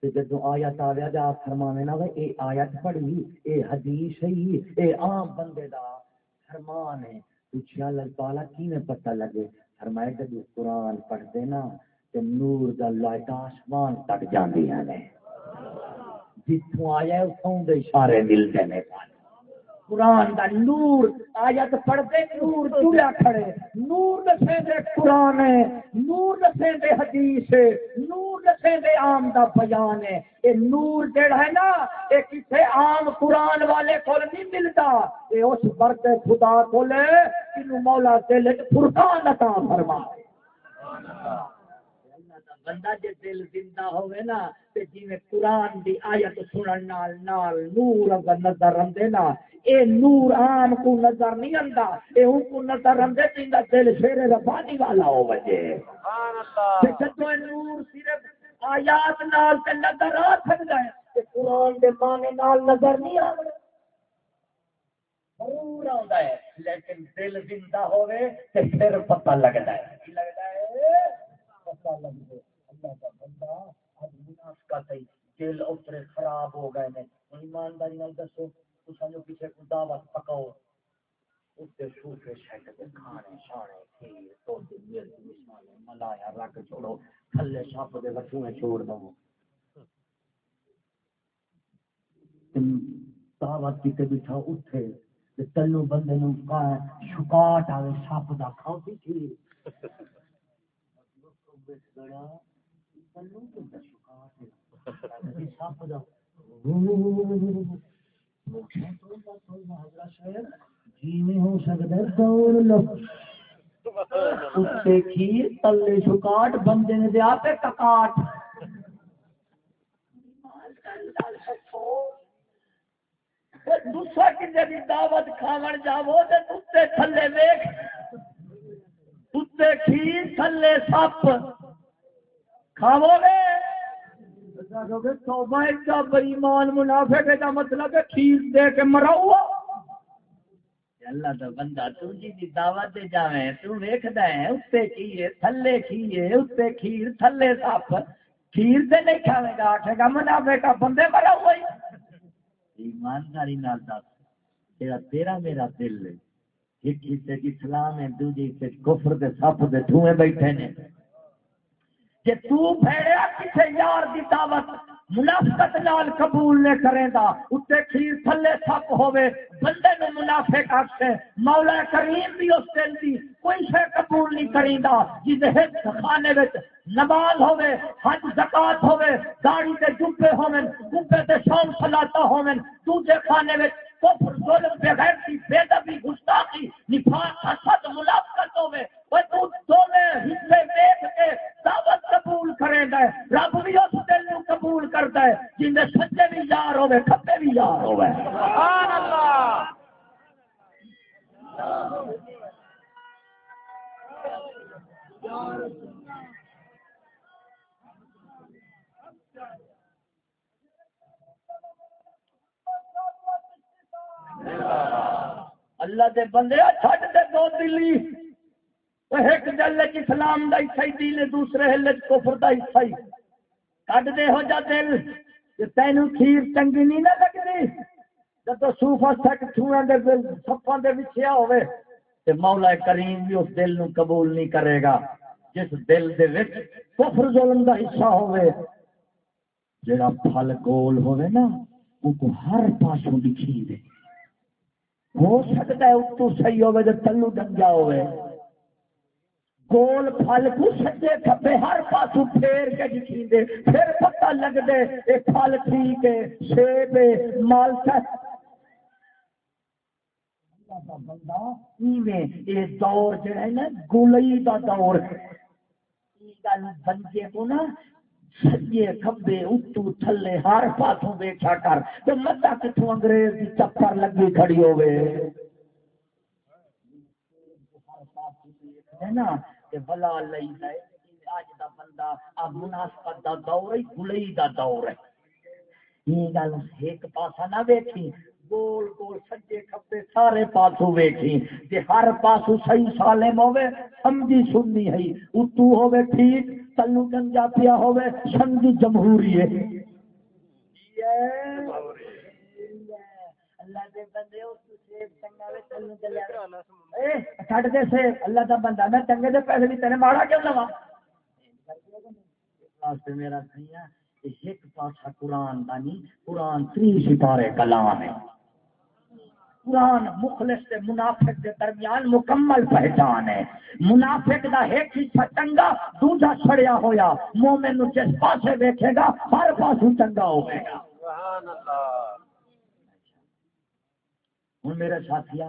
تے جدو آیت آیا جا فرماوے نا، اے آیت پڑھی، اے حدیث ہی اے عام بندے دا۔ فرمان ہے پوچھا اللہ تعالیٰ کی میں پتہ لگے؟ فرمائے جب قرآن پڑھ دینا تو نور دا لائٹ آسمان تک جاندی ہیں جتوں آیا اتوں دے اشارے ملتے ہیں پانی قرآن دا نور، آیت پڑھتے نور چولیا کھڑے۔ نور دسے دے قرآن ہے، نور دسے دے حدیث ہے، نور دسے دے عام دا بیان ہے۔ اے نور جڑا ہے نا، اے کسے عام قرآن والے کول نہیں ملتا۔ اے اس برد خدا کولے کنو مولا دل فرقان عطا فرمائے۔ بندہ جے دل زندہ ہوئے نا تے جی میں قرآن دی آیت سنن نال نال نور اگر نظر رندے نا اے نور عام کو نظر نہیں آندا اے ان کو نظر رندے تیندا دل شیر ربانی والا ہو وجے سبحان اللہ تے جدوں نور صرف آیات نال تے نظر آ سکدا ہے تے قرآن دے معنی نال نظر نہیں آندا ضرور آندا ہے لیکن دل زندہ ہوئے تے پھر پتہ لگدا ہے لگدا ہے پتہ لگدا ہے اللہ کا بندہ اب منافقت ہے۔ دل اترے خراب ہو گئے نے ایمانداری نال دسو سمجھو پیچھے کو دعوت پکاؤ اتنے سوفے سیٹ کے کھانے شانے کھیر تو مرچ مسالے ملایا رکھ چھوڑو تھلے سپ کے وٹویں چھوڑ دو دعوت کتے بٹھا اٹھے تے تلو بندے نو کہا شکاٹ آوے سپ دا کھاؤ تھی جی ہو سکتا دوڑ لو کھیر تلے شکاٹ بندے نے دیا پہ ککاٹ۔ دوسرا کسی کی دعوت کھاون جاو تھلے ویک کتے کھیر، تھلے سپ۔ کھاو گے؟ توبہ کا بریمان منافع کا مطلب ہے کھیر دے کے مراؤ اللہ دا بندہ تو جی دی دعوت دے جاویں تو ویکھدا ہے، اُتے کیے تھلے کیے اُتے کھیر، تھلے سپ کھیر تے نہیں کھاوے گا آٹھے گا منافع کا بندے مرا ہوئی ایمانداری نال دس، تیرا تیرا میرا دل ایک حصے کی اسلام ہے، دوجے حصے کفر دے، سپ دے، دھوئے بیٹھے نے۔ کہ تو بھیڑیا کسے یار دی دعوت منافقت نال قبول نے کرے دا، اتے کھیر تھلے سپ ہوئے بندے نے منافق آکھے، مولا کریم بھی اس دل دی کوئی شے قبول نہیں کریں دا، جس ہت خانے وچ نماز ہوئے حج، زکات ہوئے داڑھی تے جبے ہوئے جبے تے شام صلاتا ہوئے دوجے خانے وچ کفر ظلم بے غیرتی بے دبی گستاخی نفاق حسد منافقت ہوئے وہ تو دونوں حصے دیکھ کے دعوت قبول کرے گا رب بھی اس دل نو قبول کرتا ہے جن دے سچے بھی یار ہوئے کھپے بھی یار ہوئے سبحان اللہ۔ اللہ دے بندے چھٹ دے دو دلی۔ ایک دل اسلام دا حصہ ہی دل دوسرے ہل کفر دا حصہ ہی۔ کٹ دے ہو جا دل۔ تینو کھیر چنگی نہیں نہ لگتی۔ جب سوفا سٹ چھوڑا دے سپا دے بچھیا ہوئے تے مولا کریم بھی اس دل نو قبول نہیں کرے گا۔ جس دل دے وچ کفر ظلم دا حصہ ہوئے جڑا پھل گول ہوئے نا وہ کو ہر پاسوں دکھی دے۔ ہو سکتا ہے اتو صحیح ہوئے جو تلو ڈنگا ہوئے۔ گول پھل کو سجے کھپے، ہر پاسو پھیر کے دکھی دے پھر پتہ لگ دے اے پھل ٹھیک ہے، سیب ہے مالتا بندہ اے دور جڑا ہے نا گلئی دا دور۔ بنجے کو نا سجے کھبے، اتو تھلے ہر پاسوں بیٹھا کر۔ تو متا کتوں انگریز کی چپر لگی کھڑی ہوئے نا؟ کہ بلا لئی ہے اج دا بندہ اب مناسبت دا دور ہے، گلئی دا دور ہے۔ یہ گل ایک پاسا نہ ویکھی۔ گول گول سجے کھبے سارے پاسو ویکھی تے ہر پاسو صحیح سالم ہوے سمجھی سننی ہے۔ اتو ہوے ٹھیک تلو گنجا پیا ہوے سمجھی جمہوری ہے۔ اللہ دے بندے، اس سے چنگا وے تلو چلیا اے چھڈ دے سے اللہ دا بندہ میں چنگے دے پیسے بھی تیرے ماڑا کیوں لواں؟ واسطے میرا سیاں ایک پاسا قرآن دا نہیں، قرآن تری سپارے کلام ہے۔ قرآن مخلص سے منافق کے درمیان مکمل پہچان ہے۔ منافق دا ایک حصہ چنگا دوجا چھڑیا ہویا۔ مومن نو جس پاسے دیکھے گا، ہر پاسو چنگا ہوئے گا ہوں میرے ساتھیا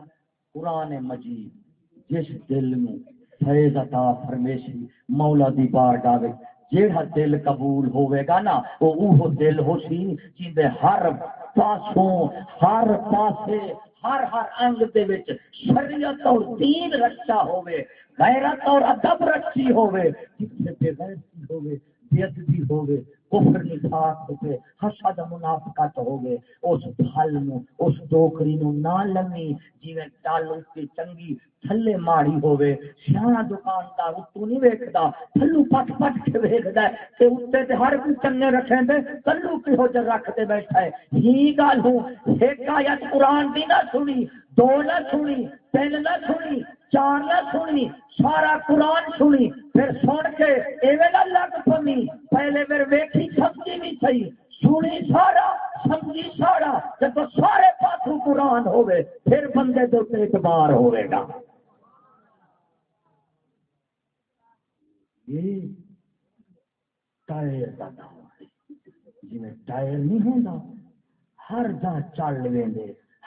قرآن مجید جس دل میں فیض عطا فرمیشی مولا دی بار ڈاوے جیڑا دل قبول ہوئے گا نا وہ اوہ دل ہو سی جیندے ہر پاسوں، ہر پاسے ہر ہر انگ دے وچ شریعت اور دین رکھا ہوئے، غیرت اور ادب رکھی ہوئے، جتنے بے غیرتی ہوئے بے ادبی ہوئے کفر نفاق ہوئے حسد منافقت ہوئے اس پھل نو، اس ٹوکری نو نہ لمی جویں ٹالو کی چنگی تھلے ماڑی ہوئے سیاح دکاندار اتو نہیں ویکھدا، تھلو پٹ پٹ کے ویکھدا ہے، تے اوتے تے ہر کوئی چنگے رکھے تے کلو کی ہو جے رکھ تے بیٹھا ہے۔ ہی گل ہوں ایک آیت قرآن دی نہ سنی دو نہ سنی تین نہ سنی چار نہ سنی، سارا قرآن سنی، پھر سن کے ایویں نہ لگ پنی پہلے میرے ویکھی، سمجھی نہیں صحیح سنی سارا، سمجھی سارا۔ جب سارے پاسوں قرآن ہوئے پھر بندے تو اعتبار ہوئے گا۔ یہ ٹائر کا دعوی ہے۔ جی ٹائر نہیں ہوتا ہر جہاں چڑھ لے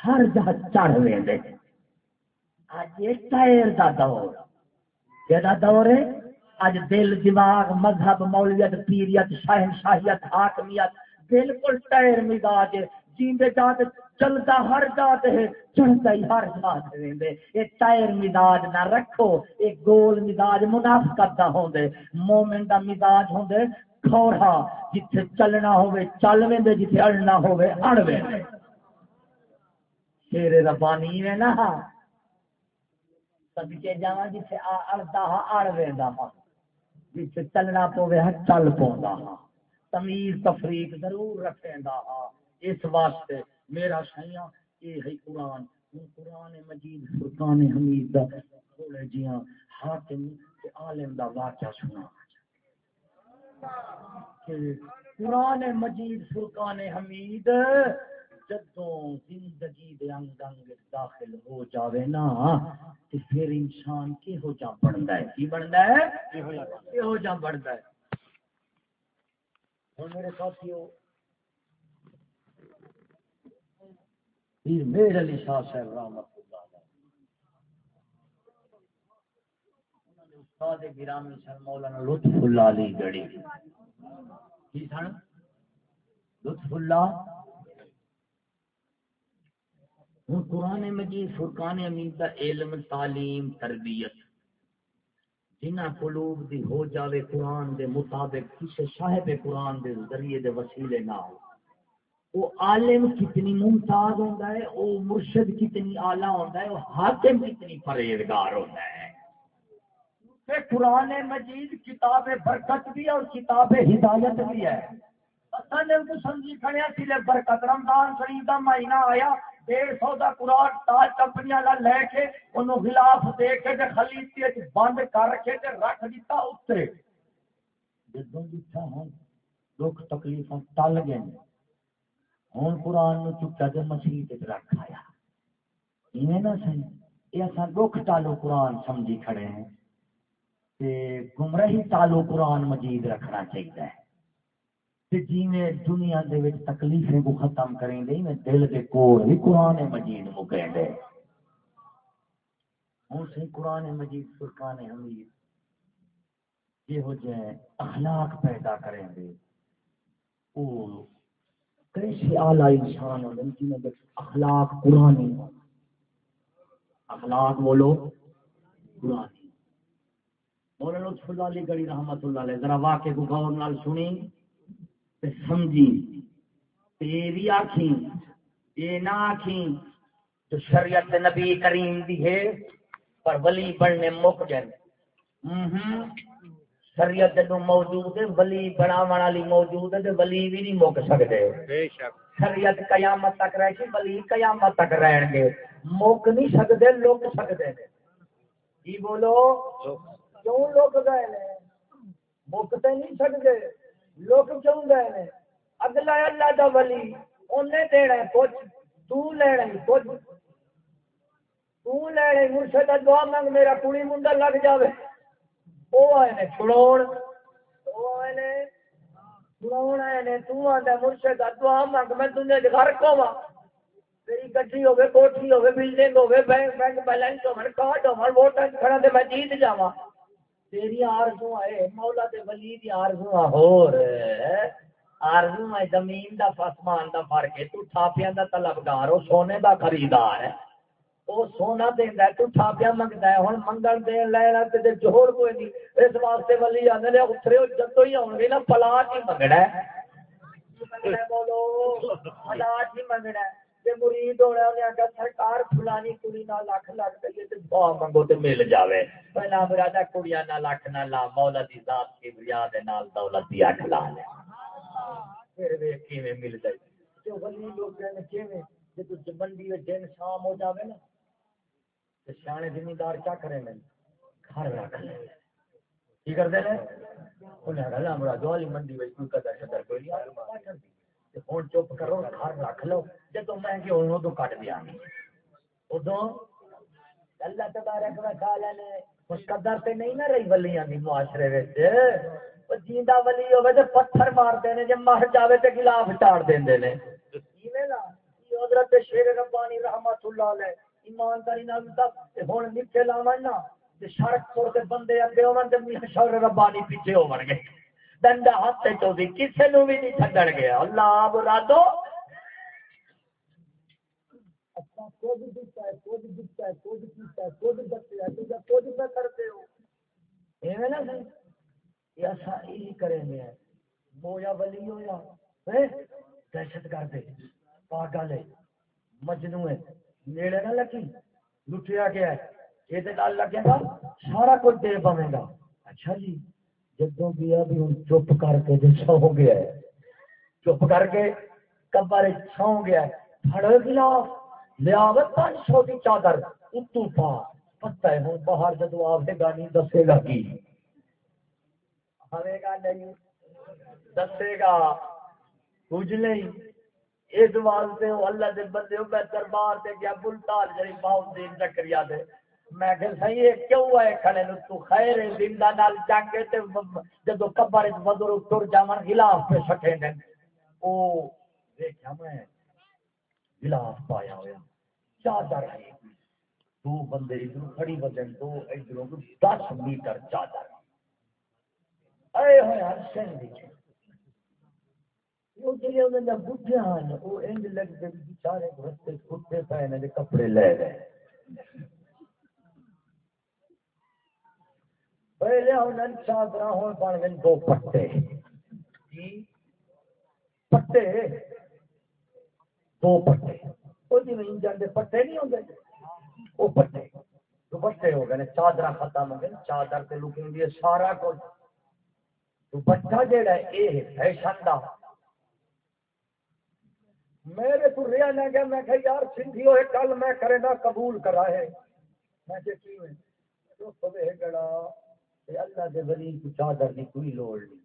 ہر جہاں چڑھ لے اج یہ ٹائر کا دور۔ کہ دور ہے اج دل، دماغ، مذہب، مولویت، پیریت شہنشاہیت حاکمیت، بالکل ٹائر مزاج جیندے جات، چلتا ہر جات ہے، چڑھتا ہی ہر جات رہندے یہ ٹائر مزاج نہ رکھو، یہ گول مزاج منافقت دا ہوندے مومن دا مزاج ہوندے کھورا، جتھے چلنا ہوے چل ویندے، جتھے اڑنا ہوے اڑ ویندے شیر ربانی ہے نا صدقے جاواں جتھے اڑدا ہا اڑ ویندا ہا جتھے چلنا پوے ہا چل پوندا ہا تمیز تفریق ضرور رکھیں دا ہاں۔ اس واسطے میرا سیاں یہ ہے قرآن۔ قرآن مجید فرقان حمید دا تھوڑے جیاں۔ حاکم کے عالم دا واقعہ سنا کہ قرآن مجید فرقان حمید جدوں زندگی دے انگ انگ داخل ہو جاوے نا تے پھر انسان کی ہو جا بندا ہے؟ کی بندا ہے؟ کی ہو جا بندا ہے؟ اور میرے ساتھیوں پیر میر علی شاہ صاحب رحمت اللہ استاد گرامی سن مولانا لطف اللہ علی گڑی کی سن؟ لطف اللہ ہوں قرآن مجید، فرقان امید کا علم، تعلیم، تربیت۔ جنہ قلوب دی ہو جاوے قرآن دے مطابق کسی صاحب قرآن دے ذریعے دے وسیلے نہ ہو۔ وہ عالم کتنی ممتاز ہوتا ہے وہ مرشد کتنی آلہ ہوتا ہے وہ حاکم کتنی پرہیزگار ہوتا ہے۔ قرآن مجید کتاب برکت بھی اور کتاب ہدایت بھی ہے۔ سمجھی کھڑیا کھڑے برکت، رمضان شریف کا مہینہ آیا ڈیڑھ سو کا قرآن تاج کمپنی والا لے کے انہوں خلاف دے کے خلیتی بند کر کے رکھ دیتا اتنے جدوں جتھا ہوں دکھ تکلیف ٹل گئے ہوں قرآن چکا تو مسیح رکھ آیا۔ ایویں نہ سہی یہ اصا دکھ ٹالو قرآن سمجھی کھڑے ہیں۔ گمراہی ٹالو قرآن مجید رکھنا چاہیے جی میں دنیا دے وچ تکلیفیں کو ختم کریں دے، میں دل کے کول بھی قرآن مجید مکیں دے۔ ہوں سے قرآن مجید فرقان حمید۔ یہ ہو جائے اخلاق پیدا کریں دے۔ او کیسے اعلی انسان ہوں جن میں اخلاق قرآنی اخلاق بولو قرآنی۔ مولانا لطف اللہ علی گڑی رحمت اللہ علیہ، ذرا واقعے کو غور نال سنی سمجھی۔ یہ بھی آخی یہ نہ آخی جو شریعت نبی کریم دی ہے پر ولی بننے مک جائے۔ شریعت جو موجود ہے ولی بنا والی موجود ہے ولی بھی نہیں مک سکتے۔ شریعت قیامت تک رہ کے ولی قیامت تک رہن گے۔ مک نہیں سکتے لوک سکتے جی بولو کیوں لوک گئے مکتے نہیں سکتے۔ لوگ کیوں گئے نے۔ اگلا اللہ دا ولی انہیں دینا ہے کچھ تو لینا کچھ تو لینا مرشد دعا منگ میرا کڑی منڈا لگ جاوے۔ وہ آئے نے چھڑوڑ وہ آئے نے چھڑوڑ آئے نے۔ تو آندا مرشد دعا منگ میں تجھے گھر کو وا تیری گڈی ہوے کوٹھی ہوے بلڈنگ ہوے بینک بینک بیلنس ہوے کارڈ ہوے ووٹ کھڑا تے میں جیت جاواں۔ تیری آرزو ہے مولا دے ولی دی آرزو ہور۔ آرزو ہے زمین دا فاسمان دا فرق ہے تو تھاپیاں دا طلبگار ہو سونے دا خریدار ہے۔ او سونا دیندا ہے، تو تھاپیاں منگدا ہے۔ ہن منگل دین لینا تے جوڑ کوئی نہیں۔ اس واسطے ولی آندے نے، اترے جدوں ہی آون گے نا، پلاٹ ہی منگنا ہے بولو۔ پلاٹ ہی منگنا ہے۔ مرید ہونا انہیں سرکار فلانی کڑی دعا منگو مل جاوے۔ پہلا نہ لا مولا دی ذات کی نال دولت دی اکھ لا لے۔ پھر وے کیویں مل جائے جو ولی لوگ کیویں؟ جے تو وچ دن شام ہو جاوے نا، تے سیانے زمیندار کیا کریں میں؟ گھر رکھ لے۔ کی کر دے نے منڈی وچ کوئی قدر شدر کوئی نہیں ہوں چپ کرو گھر رکھ لو جب مہنگے ہونے ادو کٹ دیا ادو اللہ تبارک و تعالی نے اس قدر تے نہیں نہ رہی ولیاں دی معاشرے وچ او جیندا ولی ہوے تے پتھر مارتے نے جے مر جاوے تے گلاف چاڑ دیندے نے ایویں نا یہ حضرت شیر ربانی رحمت اللہ علیہ ایمانداری نال دس تے ہن نکھے لاون نا تے سڑک پر تے بندے اگے ہون تے شیر ربانی پیچھے ہون گے ڈنڈا ہاتھ چ بھی کسے نو بھی نہیں چھڈن گیا۔ اللہ مرادو اچھا خود ہے خود ہے خود ہے خود ہے خود کرتے ہو۔ ایویں یہ اچھا، ایسا کریں گے۔ ولی ہو یا دہشت گرد پاگل ہے۔ مجنو ہے۔ نیڑے نہ لگی۔ لٹیا گیا ہے۔ یہ گل لگے گا، سارا کچھ دے پوے گا۔ اچھا جی۔ جدو گیا بھی ہوں چپ کر کے جو سو گیا ہے، چپ کر کے کبر سو گیا ہے، پھڑ گیا لیا پانچ سو کی چادر اتو پا۔ پتہ ہے ہوں باہر جدو آئے گا نہیں، دسے گا کی۔ آئے گا نہیں، دسے گا۔ کچھ نہیں اس واسطے اللہ دے بندے میں دربار سے گیا، بلتال جی باؤ دین زکریا دے۔ میں کہ صحیح ہے، کیوں ہے کھڑے نو تو خیر زندہ نال جنگ تے جدو قبر وچ بدر تر جاون خلاف پہ سٹے نے۔ او دیکھا میں خلاف پایا ہویا۔ چادر ہے دو بندے ادھر کھڑی وجن دو ادھروں کو دس میٹر چادر اے ہوئے ہر سن دی وہ جڑے انہاں دا بڈھے ہن، او انج لگدے بیچارے رستے کتے پے نے کپڑے لے گئے۔ پہلے چادر بن گئے دو پٹے۔ پٹے۔ دو پٹے۔ وہ جی پٹے نہیں ہوتے وہ پٹے۔ دوپٹے ہو گئے چادر ختم ہو گئے چادر سے لکی ہوئی سارا کچھ۔ دوپٹا جہا یہ فیشن کا میرے تو ریا نہ گیا میں کہ یار سندھی ہوئے کل میں کرے گا قبول کرا ہے؟ میں کہ تو گڑا اللہ دے ولی کو چادر دی کوئی لوڑ نہیں۔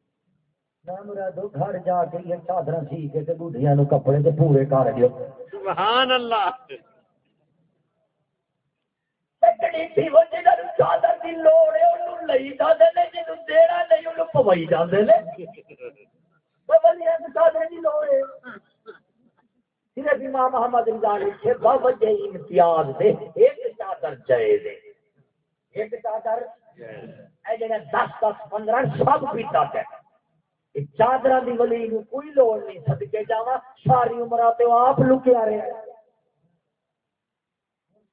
مرادو گھر جا کے یہ چادر سی کے تے نو کپڑے تے پورے کر دیو۔ سبحان اللہ۔ چادر دی لوڑ ہے اونوں لئی جاندے نے جنوں دینا نہیں اونوں پوائی جاندے نے۔ ولیاں دی چادر دی لوڑ ہے۔ صرف امام محمد رضا نے کہ باوجہ امتیاز دے ایک چادر جائز ہے ایک چادر دس دس پندرہ سب پیتا ہے۔ چادر کی ولی کوئی لوڑ نہیں ساری عمر آپ لکیا رہے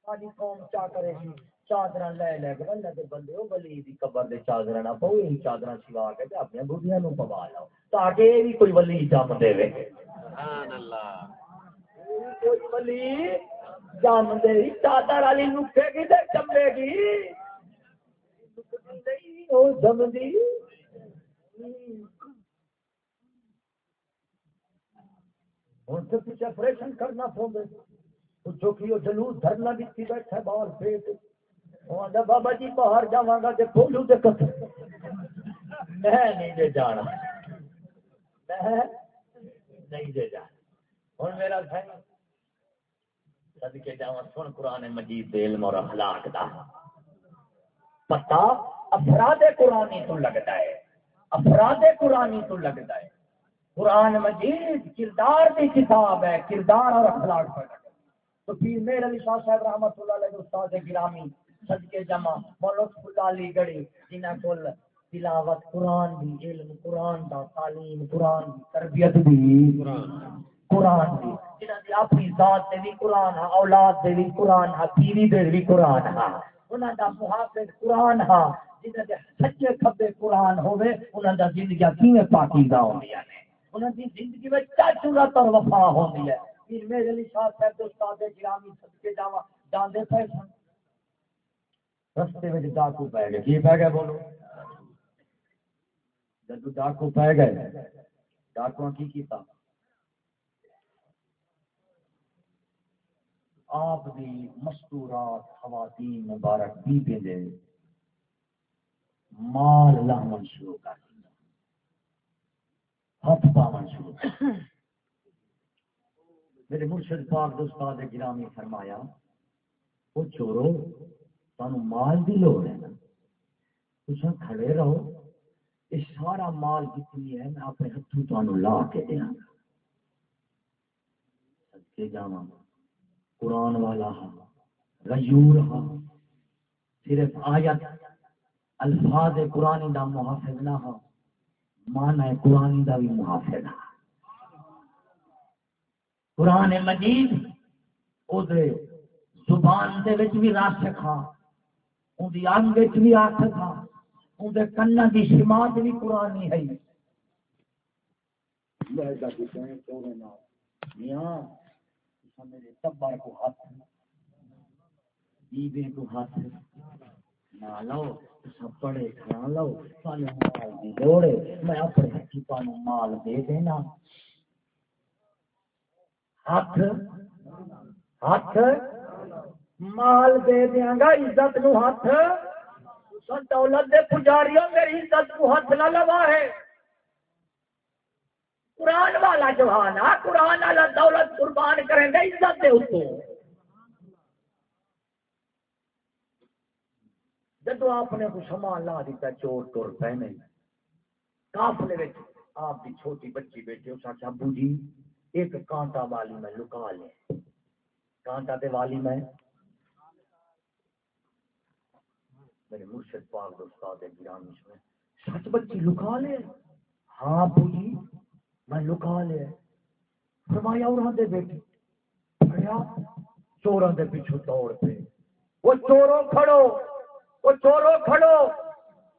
ساری قوم چا کرے چادر لے لے کے اللہ کے بندے ولی دی قبر دے چادر نہ سوا کے نو پوا لو تاکہ یہ بھی کوئی ولی جم دے سبحان اللہ۔ کوئی ولی جم دے چادر والی گی چمے گی۔ آپریشن کرنا پوندے۔ پوچھو کہ وہ جلوس دھرنا بھی بیٹھا باہر پیٹ۔ بابا جی باہر جا گا تو کھولو تو کت میں نہیں دے جانا۔ میں نہیں دے جانا۔ ہوں میرا سن سد کے جا سن قرآن مجید علم اور اخلاق دا۔ پتا افراد قرآنی تو لگتا ہے افراد قرآنی تو لگتا ہے۔ قرآن مجید کردار کی کتاب ہے کردار اور اخلاق پر تو پھر میرے علی شاہ صاحب رحمت اللہ علیہ استاد گرامی سد کے جمع مولت اللہ علی گڑھی جنہ کو تلاوت قرآن دی علم قرآن دا تعلیم قرآن دی تربیت دی۔ قرآن۔ دی۔ جنہ دی اپنی ذات دے بھی قرآن ہا اولاد دے بھی قرآن ہا بیوی دے بھی قرآن ہا انہاں دا محافظ قرآن ہا، جنہاں دے سچے کھبے قرآن ہوے انہاں دا زندگی کیویں پاکیزہ ہوندیاں نے؟ انہاں دی زندگی وچ چاچورت اور وفا ہوندی ہے؟ پھر میرے علی شاہ صاحب دے استاد گرامی صدقے جاواں جاندے پے سن۔ رستے وچ ڈاکو پے گئے۔ کی پے گئے بولو؟ جب ڈاکو پے گئے ڈاکو کی کیتا؟ آپ دی مستورات خواتین مبارک بی بی دے۔ مال لاون شروع کر۔ دیا ہاتھ پاون شروع۔ کر میرے مرشد پاک دوستاد گرامی فرمایا، وہ چورو تمہیں مال کی لوڑ ہے نا۔ تم کھڑے رہو۔ یہ سارا مال جتنی ہے، میں اپنے ہاتھوں تمہیں لا کے دیا گا سدکے جا قرآن والا ہاں غیور ہاں۔ صرف آیت، الفاظ قرآن دا محافظ نہ ہاں، ہو مان ہے قرآن دا بھی محافظ ہے قرآن مجید، او دے زبان دے وچ بھی راسک ہاں اون دی انگ وچ بھی آسک ہاں اون دے کنہ دی سماعت بھی قرآنی ہے۔ میاں میرے تبر کو ہاتھ بیوے کو ہاتھ نہ لو سب پڑے کھا لو سالے مال دی لوڑے۔ میں اپنے ہاتھی پانو مال دے دینا۔ ہاتھ ہاتھ۔ مال دے دیاں گا، عزت نو ہاتھ۔ دولت دے پجاریوں، میری عزت کو ہاتھ نہ لوا ہے۔ قرآن والا جوان آ قرآن والا دولت قربان کریں گے عزت دے اس کو جدو آپ نے کو سامان لا دیتا، چور ٹور پہ نہیں کافلے وچ آپ کی چھوٹی بچی بیٹی اس آخیا ابو جی ایک کانٹا والی میں لکا لے کانٹا تے والی میں۔ میرے مرشد پاک استاد گرامی میں، سچ بچی لکا لے ہاں ابو جی۔ میں لکا لے فرمایا، اور دے بیٹی پڑیا چوراں دے پیچھے دوڑ پہ وہ چوروں کھڑو، وہ چورو کھڑو،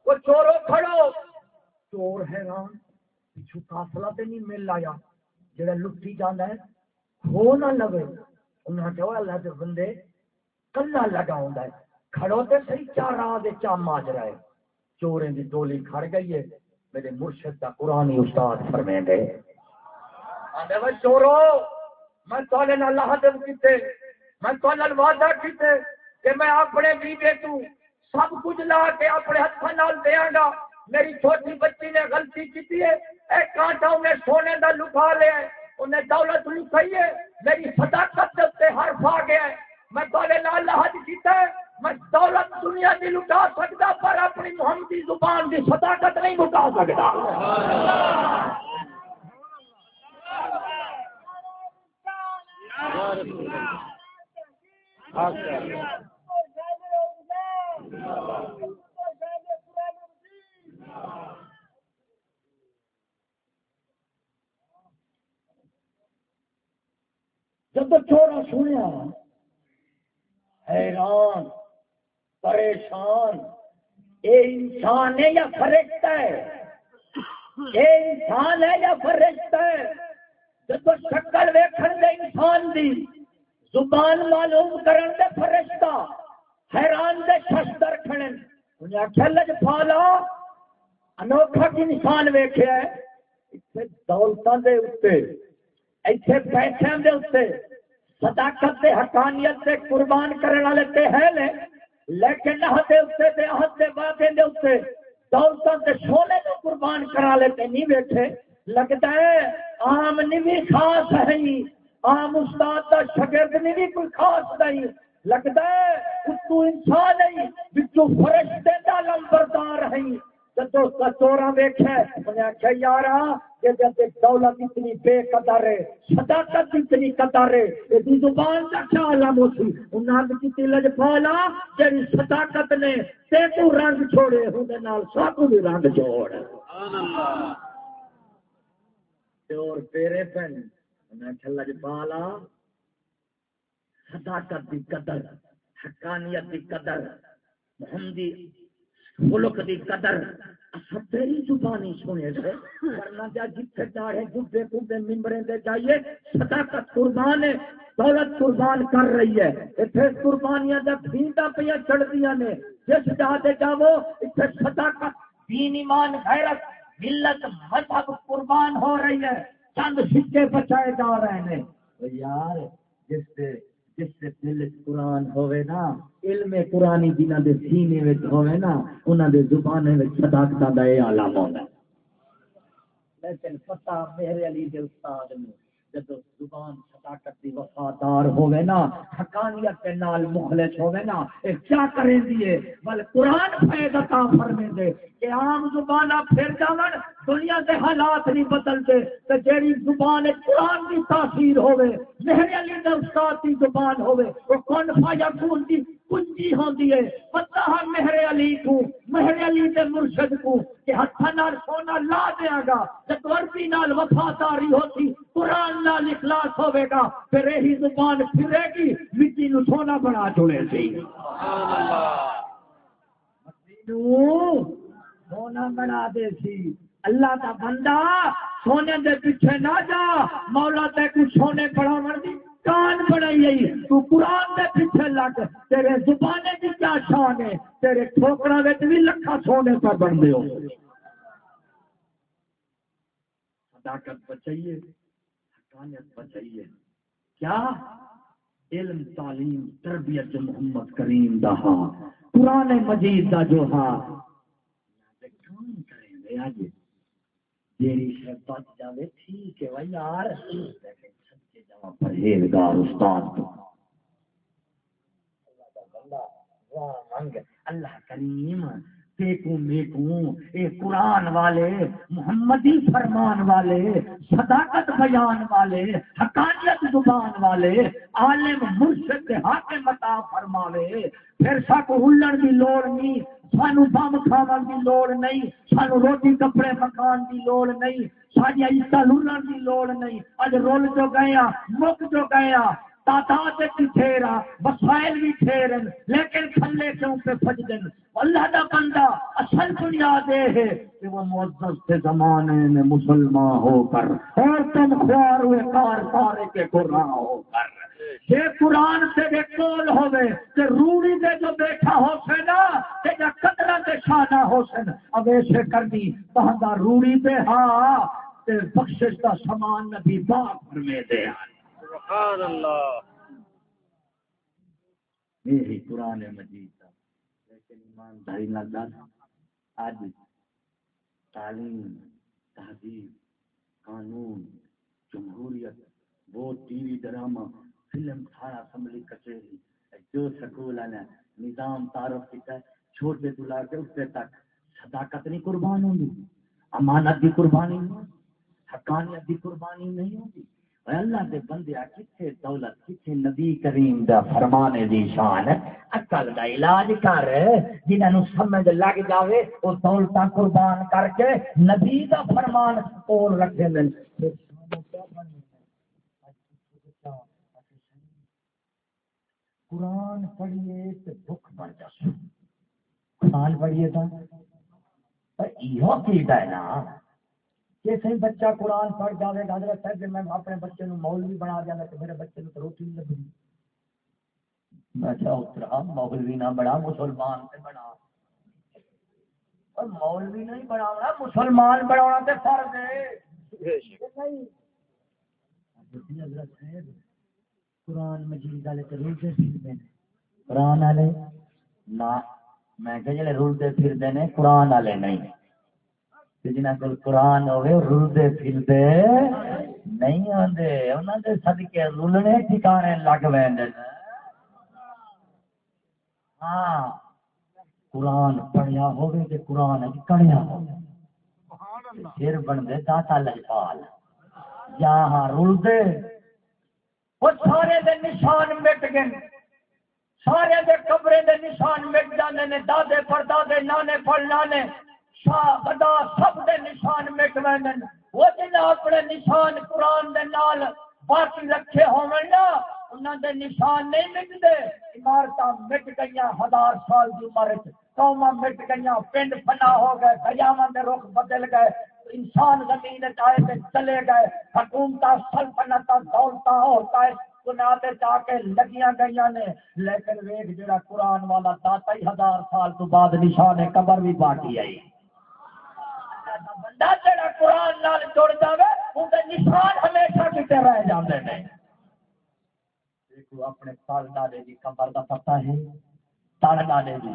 وہ چورو کھڑو۔ چور حیران پچھو کافلا تے نہیں مل آیا۔ جڑا لٹی جانا ہے، ہو نہ لگے۔ انہاں کہو، اللہ دے بندے کلا لگا ہوندا ہے۔ کھڑو تے صحیح چار راہ دے چا ماج رہا ہے۔ چوریں دی ڈولی کھڑ گئی ہے۔ میرے مرشد دا قرآنی استاد فرمے دے آندے وہ چورو میں تولے نہ اللہ دے کیتے، میں تولے وعدہ کیتے کہ میں اپنے بیوے تو سب کچھ لا کے اپنے ہاتھوں نال دیا گا۔ میری چھوٹی بچی نے غلطی کی ہے۔ اے کانٹا انہیں سونے کا لکا لیا ہے، انہیں دولت لکھائی ہے۔ میری صداقت سے ہر پا گیا ہے۔ میں تھوڑے نال لحاظ کیتا ہے۔ میں دولت دنیا کی لٹا سکتا، پر اپنی محمدی زبان کی صداقت نہیں لٹا سکتا۔ جب چورا سنیا، حیران۔ پریشان۔ اے انسان ہے یا فرشتہ ہے؟ اے انسان ہے یا فرشتہ ہے؟ جب شکل ویکھن دے انسان دی، زبان معلوم کرن دے فرشتہ حیران دے شستر کھڑن انہیں آخیا لج پالا انوکھا کی انسان ویکھیا ہے؟ اتنے دولتوں دے اتنے ایتھے پیسے دے اتنے صداقت دے حقانیت دے قربان کرنے والے تے ہے لے لیکن نہ دے اتنے دے عہد دے وعدے دے اتنے دولتوں دے سونے کو قربان کرا لے تے نہیں بیٹھے لگتا ہے عام نہیں خاص ہے عام استاد کا شگرد نہیں کوئی خاص نہیں۔ لگتا ہے تو انسان نہیں بچوں فرشتے دا لمبردار ہے جدو چورا ویخ انہیں آخیا یار دولت اتنی بے قدر ہے، صداقت اتنی قدر ہے یہ زبان کا خیال ہے موسی۔ انہوں کی لج پالا تیری صداقت نے تے تو رنگ چھوڑے ہوں نال سب بھی رنگ چھوڑ اور تیرے پن انہیں آخیا لج پالا صداقت دی قدر، حقانیت دی قدر، محمدی ملک دی قدر۔ تیری زبانی سنے سے ورنہ جا جتھے جبے کبے ممبریں دے جائیے، صداقت قربان ہے، دولت قربان کر رہی ہے۔ اتنے قربانیاں جب پہ چڑھ دیا نے۔ جس جا دے اتنے صداقت، دین ایمان، غیرت، ملت، مذہب قربان ہو رہی ہے۔ چند سکے بچائے جا رہے ہیں۔ یار، جس سے جس سے دل قرآن ہوئے نا، علم قرآنی جنہ دے سینے وچ ہوئے نا، انہاں دے زبانے وچ صداقت دا اے عالم ہوندا لیکن پتہ میرے علی دے استاد نے جب زبان صداقت دی وفادار ہوئے نا، حقانیت کے نال مخلص ہوئے نا، اے کیا کریں دیئے بل قرآن فیض عطا فرمے دے کہ عام زبانہ پھر جاون، دنیا دے حالات نہیں بدلتے، تے جیڑی زبان ہے قرآن دی تاثیر ہوئے مہر علی دے استاد دی زبان ہوئے وہ کون فایا کون دی؟ کنجی ہوندی ہے پتہ ہے ہاں مہر علی کو مہر علی دے مرشد کو، کہ ہتھاں نال، سونا لا دیاں گا تے ورتی نال وفاداری ہوتی، قرآن نال اخلاص ہوے گا پھر یہی زبان پھرے گی، مٹی نو سونا بنا چھوڑے سی۔ سونا بنا دے سی۔ اللہ کا بندہ سونے دے پیچھے نہ جا، مولا تے کو سونے بڑھاون دی کان بڑھائی گئی تو قرآن دے پیچھے لگ، تیرے زبانے کی کیا شان ہے؟ تیرے ٹھوکرا وچ بھی لکھا سونے پر بن دیو صداقت بچائیے، حقانیت بچائیے۔ کیا؟ علم، تعلیم، تربیت جو محمد کریم دا ہاں قرآن مجید دا جو ہاں کام کریں گے آج جیڑی یعنی شے بچ جاوے ٹھیک ہے بھائی یار۔ لیکن سچے جمع پرہیزگار استاد۔ تو اللہ دا اللہ کریم۔ پیکوں میکوں اے قرآن والے، محمدی فرمان والے، صداقت بیان والے، حقانیت زبان والے، عالم مرشد حاکم عطا فرماوے، پھر ساکو ہلن دی لوڑ نہیں سانو بم کھاون دی لوڑ نہیں سانو روٹی کپڑے مکان دی لوڑ نہیں ساری عزت لڑن دی لوڑ نہیں اج رول جو گیا مک جو گیا تعداد بھی ٹھیرا، وسائل بھی ٹھیرن، لیکن کھلے کیوں پہ فجدن اللہ دا بندہ اصل بنیاد یہ ہے کہ وہ معزز کے زمانے میں مسلمان ہو کر اور تم خوار ہوئے کار سارے کے قرآن ہو کر۔ یہ قرآن سے بے کول ہوئے کہ روڑی دے جو بیٹھا ہو سے نا کہ جا قدرہ دے شانہ ہو سن اب ایسے کر دی بہندہ روڑی پہ ہاں تے بخشش کا سامان نبی باپ میں دے آئے سبحان اللہ۔ میری قرآن مجید۔ ایمانداری نہ دادا آج تعلیم، تہذیب، قانون، جمہوریت، وہ ٹی وی ڈرامہ فلم، سارا اسمبلی کچہری جو سکول ہے نظام تعارف کیتا ہے، چھوٹے تو لا کے اس تک صداقت نہیں قربان ہوگی امانت کی قربانی نہیں ہوگی حقانیت کی قربانی نہیں ہوگی اللہ دے بندیا کتھے دولت، کتھے نبی کریم دا فرمانے دی شان عقل دا علاج کر، جنہاں نو سمجھ لگ جاوے، او دولتاں قربان کر کے نبی دا فرمان کول رکھے دن قرآن پڑھیے تے دکھ بن جاسو قرآن پڑھیے تا پر ایہو کیتا ہے نا صحیح بچہ قرآن پڑھ جاوے گا حضرت صاحب کہ میں اپنے بچے نو مولوی بنا دینا تو میرے بچے نو تو روٹی نہیں لگی میں کیا اترا مولوی نہ بڑا مسلمان سے بنا۔ اور مولوی نہیں بناونا مسلمان بناونا تے فرض ہے۔ نہیں؟ حضرت صاحب قرآن مجید والے قرآن والے نہ میں کہ جڑے قرآن والے نہیں۔ جنہ کو قرآن ہوئے رلتے پھرتے نہیں آتے انہوں نے سدکے رلنے ٹھکانے لگ پہ ہاں قرآن پڑھیا ہوگی کہ قرآن کڑیا ہو پھر بنتے داتا لجپال یا ہاں رلتے وہ سارے دے نشان مٹ گئے سارے دے قبرے دے نشان مٹ جانے نے دادے پر دادے نانے پر نانے شاہ بدا سب دے نشان مٹ وین وہ جن اپنے نشان قرآن دے نال باقی رکھے ہون نا، انہاں دے نشان نہیں مٹتے عمارتاں مٹ گئیاں ہزار سال دی عمر قوما مٹ گئیاں، پنڈ فنا ہو گئے، دریاواں دے رخ بدل گئے۔ انسان زمین آئے تے چلے گئے۔ حکومت سلطنت دولت ہوتا ہے بنیادے جا کے لگیاں گئیاں نے۔ لیکن ویگ جڑا قرآن والا داتا ہی ہزار سال تو بعد نشان قبر بھی باقی آئی۔ بندہ جڑا قرآن نال جڑ جاوے، ان دے نشان ہمیشہ کتے رہ جاندے نے۔ دیکھو، اپنے پال ڈالے دی قبر دا پتہ ہے تڑ ڈالے دی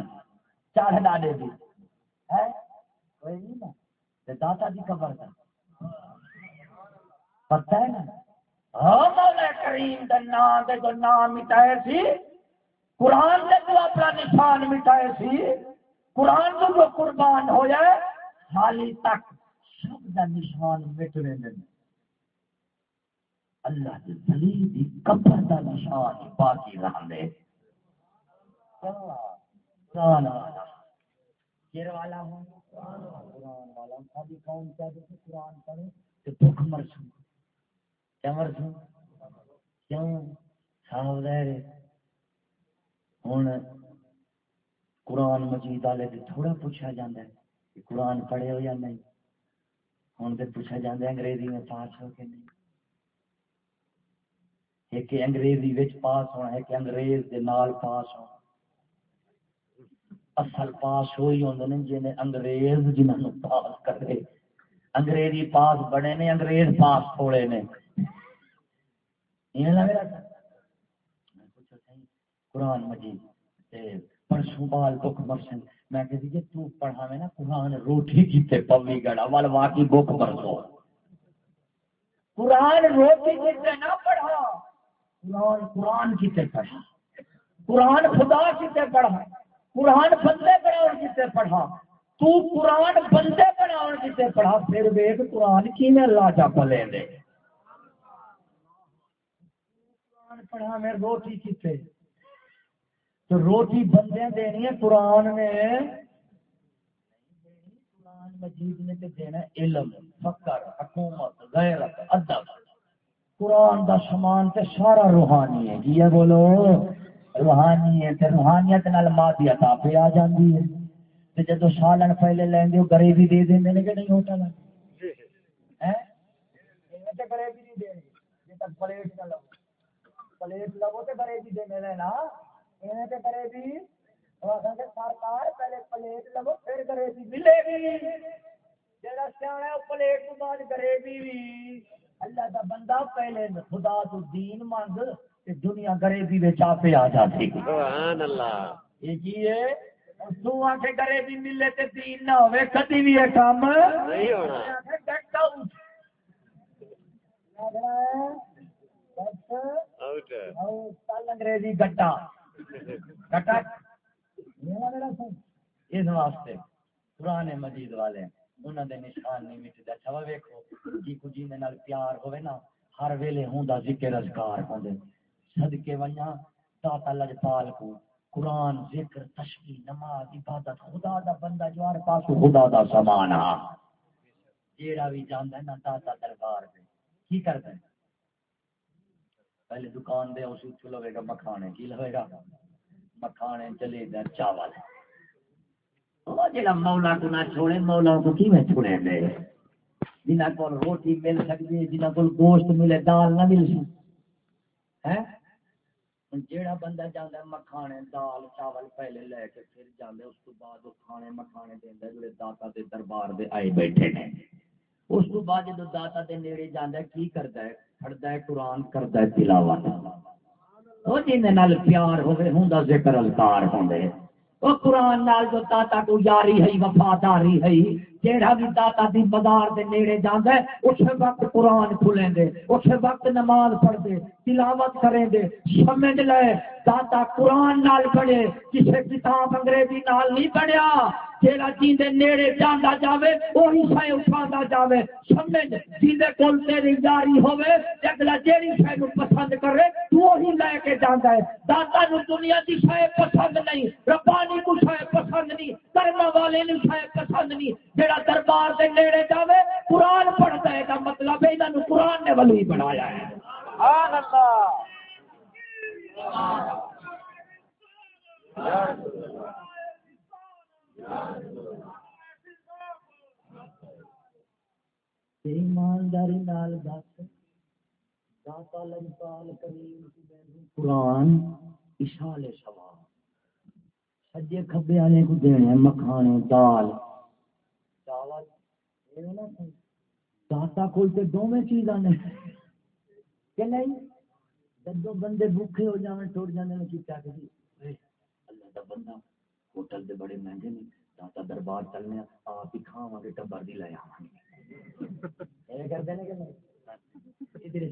چڑھ ڈالے دی۔ ہے؟ داتا دی قبر دا۔ پتہ ہے نا؟ ہاں مولا کریم دا نام دے جو نام مٹائے سی، قرآن دے جو اپنا نشان مٹائے سی، قرآن تو جو قربان ہو جائے حالی تک دا نشان مٹ رہے ہیں اللہ کے دلیل دی قبر دا نشان باقی رہا دے قرآن والا والا ہوں؟ قرآن والا کون چاہتے قرآن پڑھے تو مرسوں کیا مرسوں کیوں؟ صاحب رہے ہوں، قرآن مجید والے تھوڑا پوچھا جاتا ہے کہ قرآن پڑھے ہو یا نہیں۔ ہوں تو پوچھا جاتا ہے انگریزی میں پاس ہو کے نہیں؟ ایک انگریزی وچ پاس ہونا ہے کہ انگریز دے نال پاس ہونا۔ اصل پاس ہوئی ہوندے نے جنے انگریز جنہاں نو پاس کرے۔ انگریزی پاس بڑے نے، انگریز پاس تھوڑے نے۔ یہ لگ تھا۔ قرآن مجید پرسوں بال بک مرسن میں کہتی جی تو پڑھا میں نا قرآن روٹی کیتے پوی گڑا وال واقعی بک مرسو قرآن روٹی کیتے نہ پڑھا۔ قرآن قرآن کیتے پڑھا۔ قرآن خدا کیتے پڑھا۔ قرآن بندے بناؤ کسے پڑھا۔ تو قرآن بندے بناؤ کسے پڑھا۔ پھر ویک قرآن کی میں اللہ جا پلے دے۔ قرآن پڑھا میں روٹی کسے تو روٹی بندے دینی ہے قرآن نے۔ قرآن مجید نے تے دینا علم فکر حکومت غیرت ادب۔ قرآن دا سامان تے سارا روحانی ہے۔ جی بولو؟ روحانی ہے تے روحانیت نال مادیت آپ آ جاندی ہے۔ تے جدو سالن پہلے لیندے ہو غریبی دے دیندے نے کہ نہیں ہیں؟ تے غریبی نہیں دے جے تک پلیٹ نہ لو۔ پلیٹ لو تے غریبی دے نے نا۔ ایویں تے غریبی اور کہ سرکار پہلے پلیٹ لو پھر غریبی ملے گی جڑا سیاح ہے پلیٹ تو بعد غریبی بھی۔ اللہ دا بندہ پہلے خدا تو دین کہ دنیا غریبی میں چاپے آ جاتی سبحان اللہ۔ یہ ہے؟ تو آ کے غریبی ملے تے دین نہ ہوے کدی بھی یہ کام نہیں ہونا۔ آؤٹ انگریزی گٹا گٹا اس واسطے پرانے مجید والے انہوں نے نشان نہیں مٹتا چوا اچھا، ویکو جی کو جی نال پیار ہوئے نا، ہر ویلے ہوں ذکر اذکار ہوندے صدقے ونجا داتا لجپال کو قرآن ذکر، تشبیح، نماز، عبادت، خدا دا بندہ جو ہر پاس خدا دا سامان آ۔ جیڑا بھی جاندا ہے نا، داتا دربار پہ کی کردا ہے پہلے دکان دے، اس وچ لوے گا مکھانے، کی لوے گا؟ مکھانے چلے گا چاول۔ وہ جڑا مولا کو نہ چھوڑے، مولا کو کی میں چھوڑے دے؟ جنہ کو روٹی مل سکتی ہے جنہ کو گوشت ملے، دال نہ مل سکتی ہے جیڑا بندہ جانا ہے مکھانے، دال، چاول پہلے لے کے پھر جانے اس کو بعد وہ کھانے، مکھانے دیندا جڑے داتا دے دربار دے آئے بیٹھے نے۔ اس کو بعد جدو داتا دے نیڑے جاندا ہے، کی کردا ہے؟ پڑھدا ہے، قرآن کردا ہے، تلاوت۔ وہ جن پیار ہوے ہوندا ذکر اذکار ہوندے وہ قرآن نال جو داتا کو یاری ہے وفاداری ہے جیڑا بھی داتا دی مدار دے نیڑے جاندا ہے اس وقت قرآن کھلیں دے اس وقت نماز پڑھ دے تلاوت کریں دے سمجھ لے، داتا قرآن نال پڑھے، کسے کتاب انگریزی نال نہیں پڑھیا۔ جیڑا جیندے نیڑے جاندا جاوے وہی شے اٹھاندا جاوے۔ سمجھ جیندے کول تیری یاری ہوے تے اگلا جیڑی شے نو پسند کرے تو وہی لے کے جاندا ہے۔ داتا نو دنیا دی شے پسند نہیں ربانی کو شے پسند نہیں کرما والے نو شے پسند نہیں۔ جیڑا دربار دے نیڑے جاوے قرآن پڑھدا ہے دا مطلب ہے انہاں نو قرآن نے ولی بنایا ہے۔ سبحان اللہ۔ ایمانداری نال دس۔ داتا لجپال کریم قرآن اشال ثواب سجے کھبے والے کو دینے ہیں، مکھانے دال۔ چاول داتا کول تے دوویں چیزاں نے کہ نہیں؟ جدو بندے بھوکے ہو جاویں ٹوٹ جاندے نے کی کیا کہ اللہ دا بندہ۔ ہوٹل دے بڑے مہنگے نے داتا دربار چلنے آپ ہی کھاواں گے ٹبر دی لے آواں گے۔ یہ کہ نہیں؟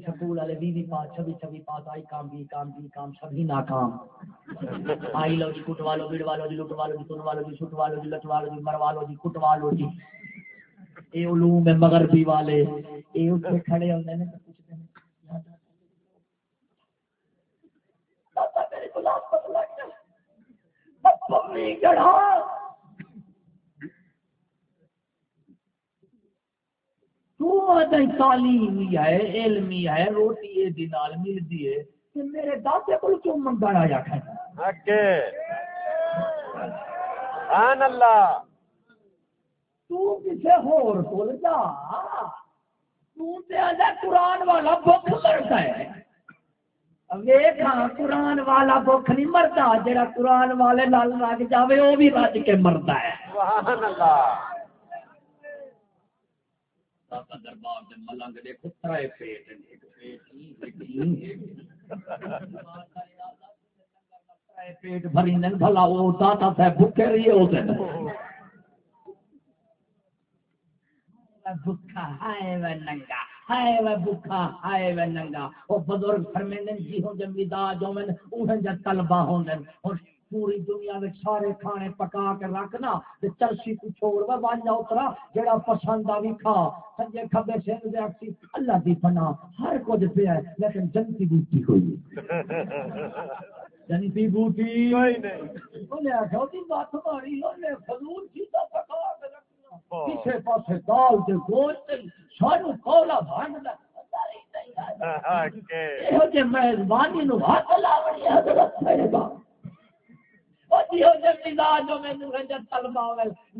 سکول والے بھی بھی پاس، چھبی چھبی پاس، آئی کام بھی کام بھی کام ناکام۔ آئی لو جی کٹ والو بڑ والو جی لٹ والو جی والو جی سٹ والو جی لٹ والو جی مر والو جی کٹ والو جی۔ اے علوم مغربی والے، اے کھڑے ہوتے پوچھتے ہیں دادا میرے گلاب پر لگ گڑھا تو تعلیم ہی ہے علم ہی ہے روٹی ملتی ہے۔ کہ میرے دادے کو کیوں منگا آیا کھانا؟ اکے۔ سبحان اللہ۔ تو کسے ہور کول جا۔ تو تے قرآن والا بھوک مرتا ہے۔ قرآن والا بھوک نہیں مرتا جڑا قرآن والے لال لگ جاوے وہ بھی رج کے مرتا ہے۔ سبحان اللہ۔ دادا دربار دے ملنگ دے کترے پیٹ بھری نن بھلا وہ دادا صاحب بھوکے رہیے ہو دن۔ بھوکا ہائے وہ ننگا۔ ہائے وہ بھوکا ہائے وہ ننگا۔ وہ بزرگ فرمیندن جی ہوں جب مزاج ہوں اوہ جب طلبہ ہوں اور پوری دنیا میں سارے کھانے پکا کے رکھنا تے چرسی کو چھوڑ وہ بن جا اترا جڑا پسند آوی کھا۔ سنجے کھبے سین دے اکسی اللہ دی پنا ہر کچھ پیا ہے لیکن جنتی بوٹی ہوئی جنتی بوٹی کوئی نہیں۔ بولے آخو دی بات ماری ہونے فضول چیزا پکا کے رکھنا کسے پاسے دال دے گوشت سانو کولا بھانڈا اکے یہ جے میزبانی نو ہاتھ لاوڑی حضرت میرے باپ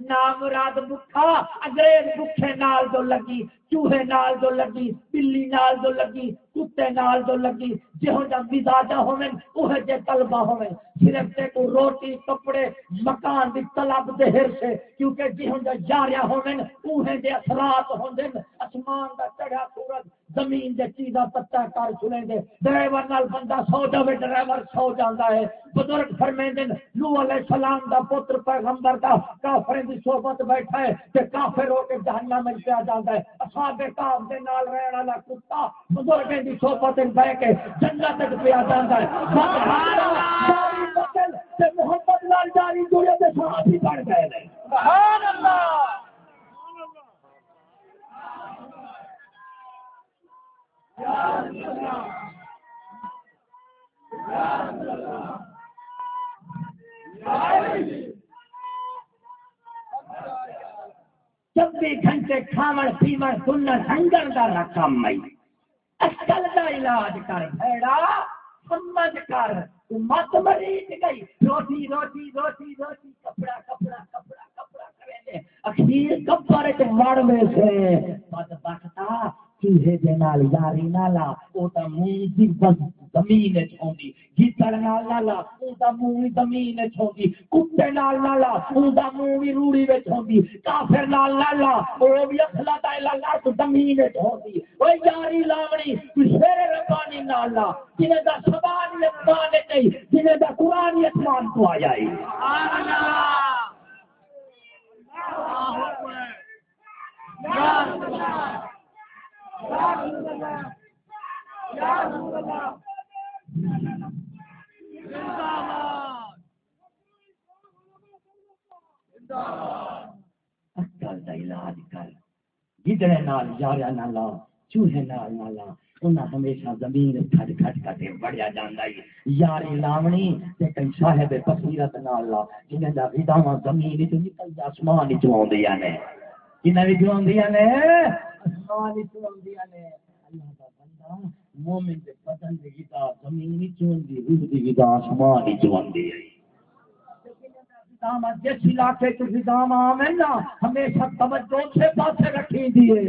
نامراد بکھا انگریز بکھے نال دو لگی چوہے نال دو لگی بلی نال دو لگی۔ کتے نال دو لگی جہو جا مزاجا ہومن اوہ جے طلبہ ہومن صرف تے کو روٹی، کپڑے، مکان دی طلب دے ہر سے کیونکہ جہو جا جاریا ہومن اوہ دے اثرات ہوندن۔ اسمان دا چڑھا سورج، زمین دے چیزاں پتہ کر چھلیں دے ڈرائیور نال بندہ سو جاوے، ڈرائیور سو جاندا ہے۔ بزرگ فرمیندن نو علیہ السلام دا پتر پیغمبر دا کافریں دی صحبت بیٹھا ہے تے کافر ہو کے جہنم میں پیا جاندا ہے۔ اصحاب کاف دے نال رہن والا کتا، بزرگ دی صحبت بیٹھ کے جنت وچ پیا جاندا ہے۔ سبحان اللہ! جاری بدل تے محمد نال جاری جڑے تے صحابی بن گئے نے سبحان اللہ! چوبی گھنٹے کھاون پیون سنن سنگن دا رقم مئی۔ اصل دا علاج کر بھیڑا سمجھ کر۔ تو مت مریض گئی روٹی روٹی روٹی روٹی، کپڑا کپڑا کپڑا کپڑا کرے دے۔ اخیر کپڑے کے مڑ میں سے۔ بد بختا چوہے دے نال، یاری نالا او تا منہ دی بس زمین چھوندی گیتڑ نال نالا او تا منہ زمین چھوندی کتے نال نالا او تا منہ وی روڑی وچ ہوندی۔ کافر نال نالا او وی اخلا تا الا تو زمین چھوندی او یاری لاونی تو شیر ربانی نالا جنے دا زبان یتمان نہیں جنے دا قرآن یتمان تو آیا ہے سبحان اللہ! اللہ اکبر! یا علاج کر۔ گدڑے نال چوہے نال نالا انہاں ہمیشہ زمین کھٹ کھٹ کٹے بڑھیا جاندا ہے یاری لاونی تے کئی صاحب بصیرت نال لا، جنہاں دا غداواں زمین وچ نکل جا آسمان وچ اوندیاں نے۔ نے آسمان نے اللہ بندہ مومن دے بدن دی غذا زمین روح دی غذا آسمان ہے جس علاقے نظام عام ہے نا ہمیشہ توجہ سے پاسے رکھی دیے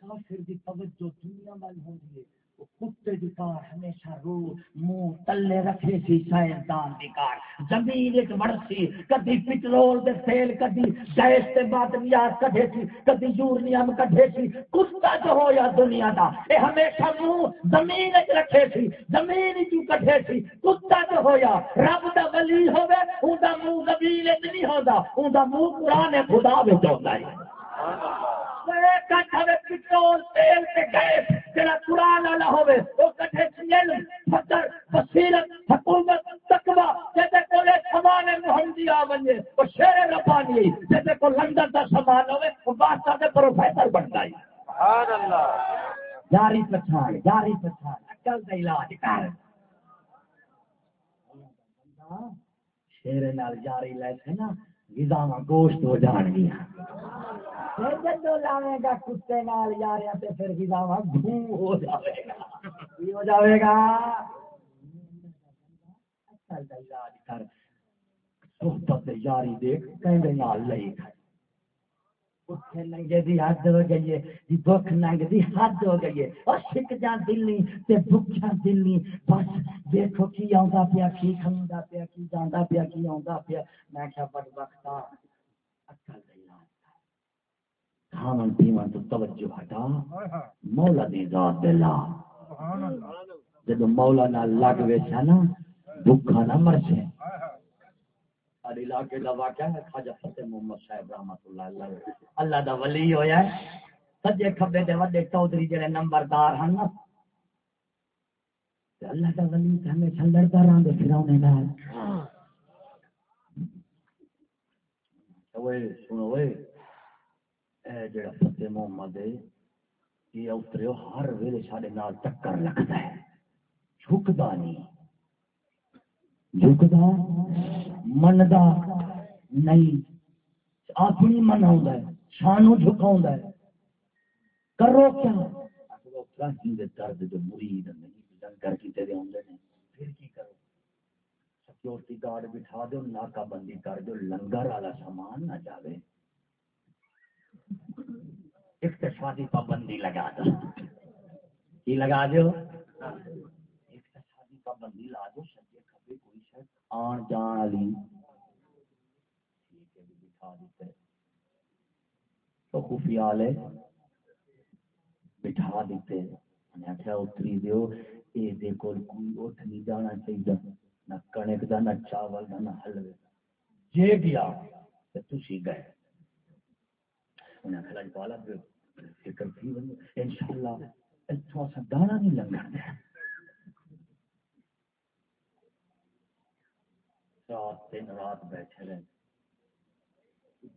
کافر دی توجہ دنیا وال ہوندی ہے کتے دی کار ہمیشہ رو منہ تلے رکھے سی سائنسدان دی کار۔ زمین ایک ورسی کدی پٹرول دے تیل، کدی گیس تے معدنیات کڈے سی، کدی یورنیم کڈے سی۔ کتا جو ہو یا دنیا دا، اے ہمیشہ منہ زمین وچ رکھے سی، زمین وچ کڈے سی۔ کتا جو ہو یا رب دا ولی ہوے اون دا منہ زمین وچ نہیں ہوندا اون دا منہ قران خدا وچ ہوندا ہے۔ پٹرول تیل سے گیس جڑا قرآن والا ہوے وہ کٹھے سیل فکر بصیرت حکومت تقوی جیسے کولے سامان محمدی آ ونجے وہ شیر ربانی جیسے کو لندن دا سامان ہوے وہ بادشاہ دے پروفیسر بنتا ہے سبحان اللہ جاری پچھان جاری پچھان اکل دا علاج کر شیر نال جاری لے نا غذاواں گوشت ہو جان گیا جدو لاوے گا کتے نال یاریا تے پھر غذاواں گھو ہو جاوے گا۔ کی ہو جاوے گا؟ اچھا دا کر صحبت یاری دیکھ، کہندے نال لئی ننگے دی حد ہو گئی ہے دی بھوک دی حد ہو گئی ہے اور جا دلی تے بھوکا دلی بس دیکھو کی پیا کی پیا کی جاندا پیا کی پیا میں کیا بد وقتا اکل کھاون پیون تو توجہ ہٹا مولا دی ذات دے لا جدو مولا نال لگ ویسا نا بھوکا نہ مرسے۔ اور علاقے کا واقعہ ہے خواجہ فتح محمد صاحب رحمت اللہ اللہ اللہ دا ولی ہویا ہے۔ سجے کھبے دے وڈے چودھری جڑے نمبردار ہیں نا۔ اللہ دا ولی تے ہمیشہ نال۔ اوے سنو اوے اے جڑا فتح محمد ہے یہ ہر ویلے ساڈے نال ٹکر لگدا ہے۔ جھکدا نہیں۔ جھکدا مندا نہیں اپنی مناؤں ہے، شانو جھکاؤں ہے۔ کرو کیا؟ کراچی دے درد جو مرید نہیں، جنگ کر کے تیرے ہوندے نے۔ پھر کی کرو؟ سیکورٹی گارڈ بٹھا دو ناکہ بندی کر دو لنگر والا سامان نہ جاوے۔ اقتصادی پابندی لگا دو۔ کی لگا دو؟ اقتصادی پابندی لا دو سجے کھبے کوئی شاید آن جان والی بٹھا دیتے تو خفیہ لے بٹھا دیتے میں آخیا اتری دیو، اے دے کول کوئی اٹھ نہیں جانا چاہیے۔ نہ کنک دا، نہ چاول دا، نہ حلوے دا۔ جے گیا تے تسی گئے۔ انہیں آخیا لاج فکر تھی۔ ونجو انشاءاللہ، اتھوں اسا دانا نہیں لنگن دے رات دن رات بیٹھے رہے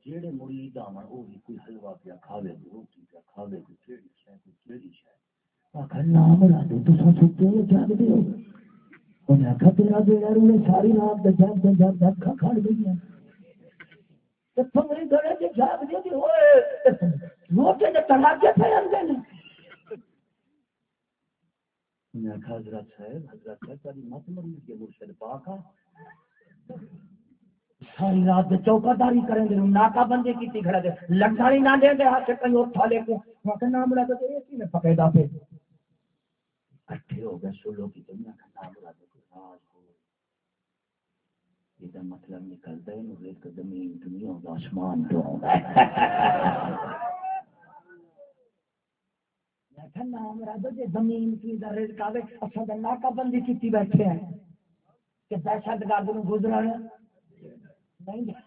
جیڑے مرید آمن وہ بھی کوئی حلوہ پیا کھاوے کوئی روٹی پیا کھاوے کوئی کیڑی شے کوئی کیڑی شے آخر نام لا دو تو سا ہو جاگ دے ہو انہیں آخر تیرا دے یار ساری رات دے جاگ دے جاگ دے کھا کھاڑ گئی ہیں تو تم گھڑے دے جاگ دے دی ہوئے روٹے دے تلاکے پہ اندے نے انہیں آخر حضرت صاحب حضرت صاحب تاری مت مرید کے مرشد پاک ساری رات چوکاداری کریں گے ناکا بندی کی کھڑا دے لگاڑی نہ دیں گے ہاتھ سے کہیں اٹھا لے کے وہاں کے نام لگا تو اسی میں پکڑا پہ اٹھے ہو گئے سولو کی دنیا کا نام لگا تو راز ہو۔ یہ مطلب نکلتا ہے نو ایک زمین تو نہیں ہوگا آسمان تو ہوگا نام رادو جی زمین کی در کاوے اچھا ناکا بندی کی بیٹھے ہیں۔ کہ دہشت گرد گزرن۔ نہیں۔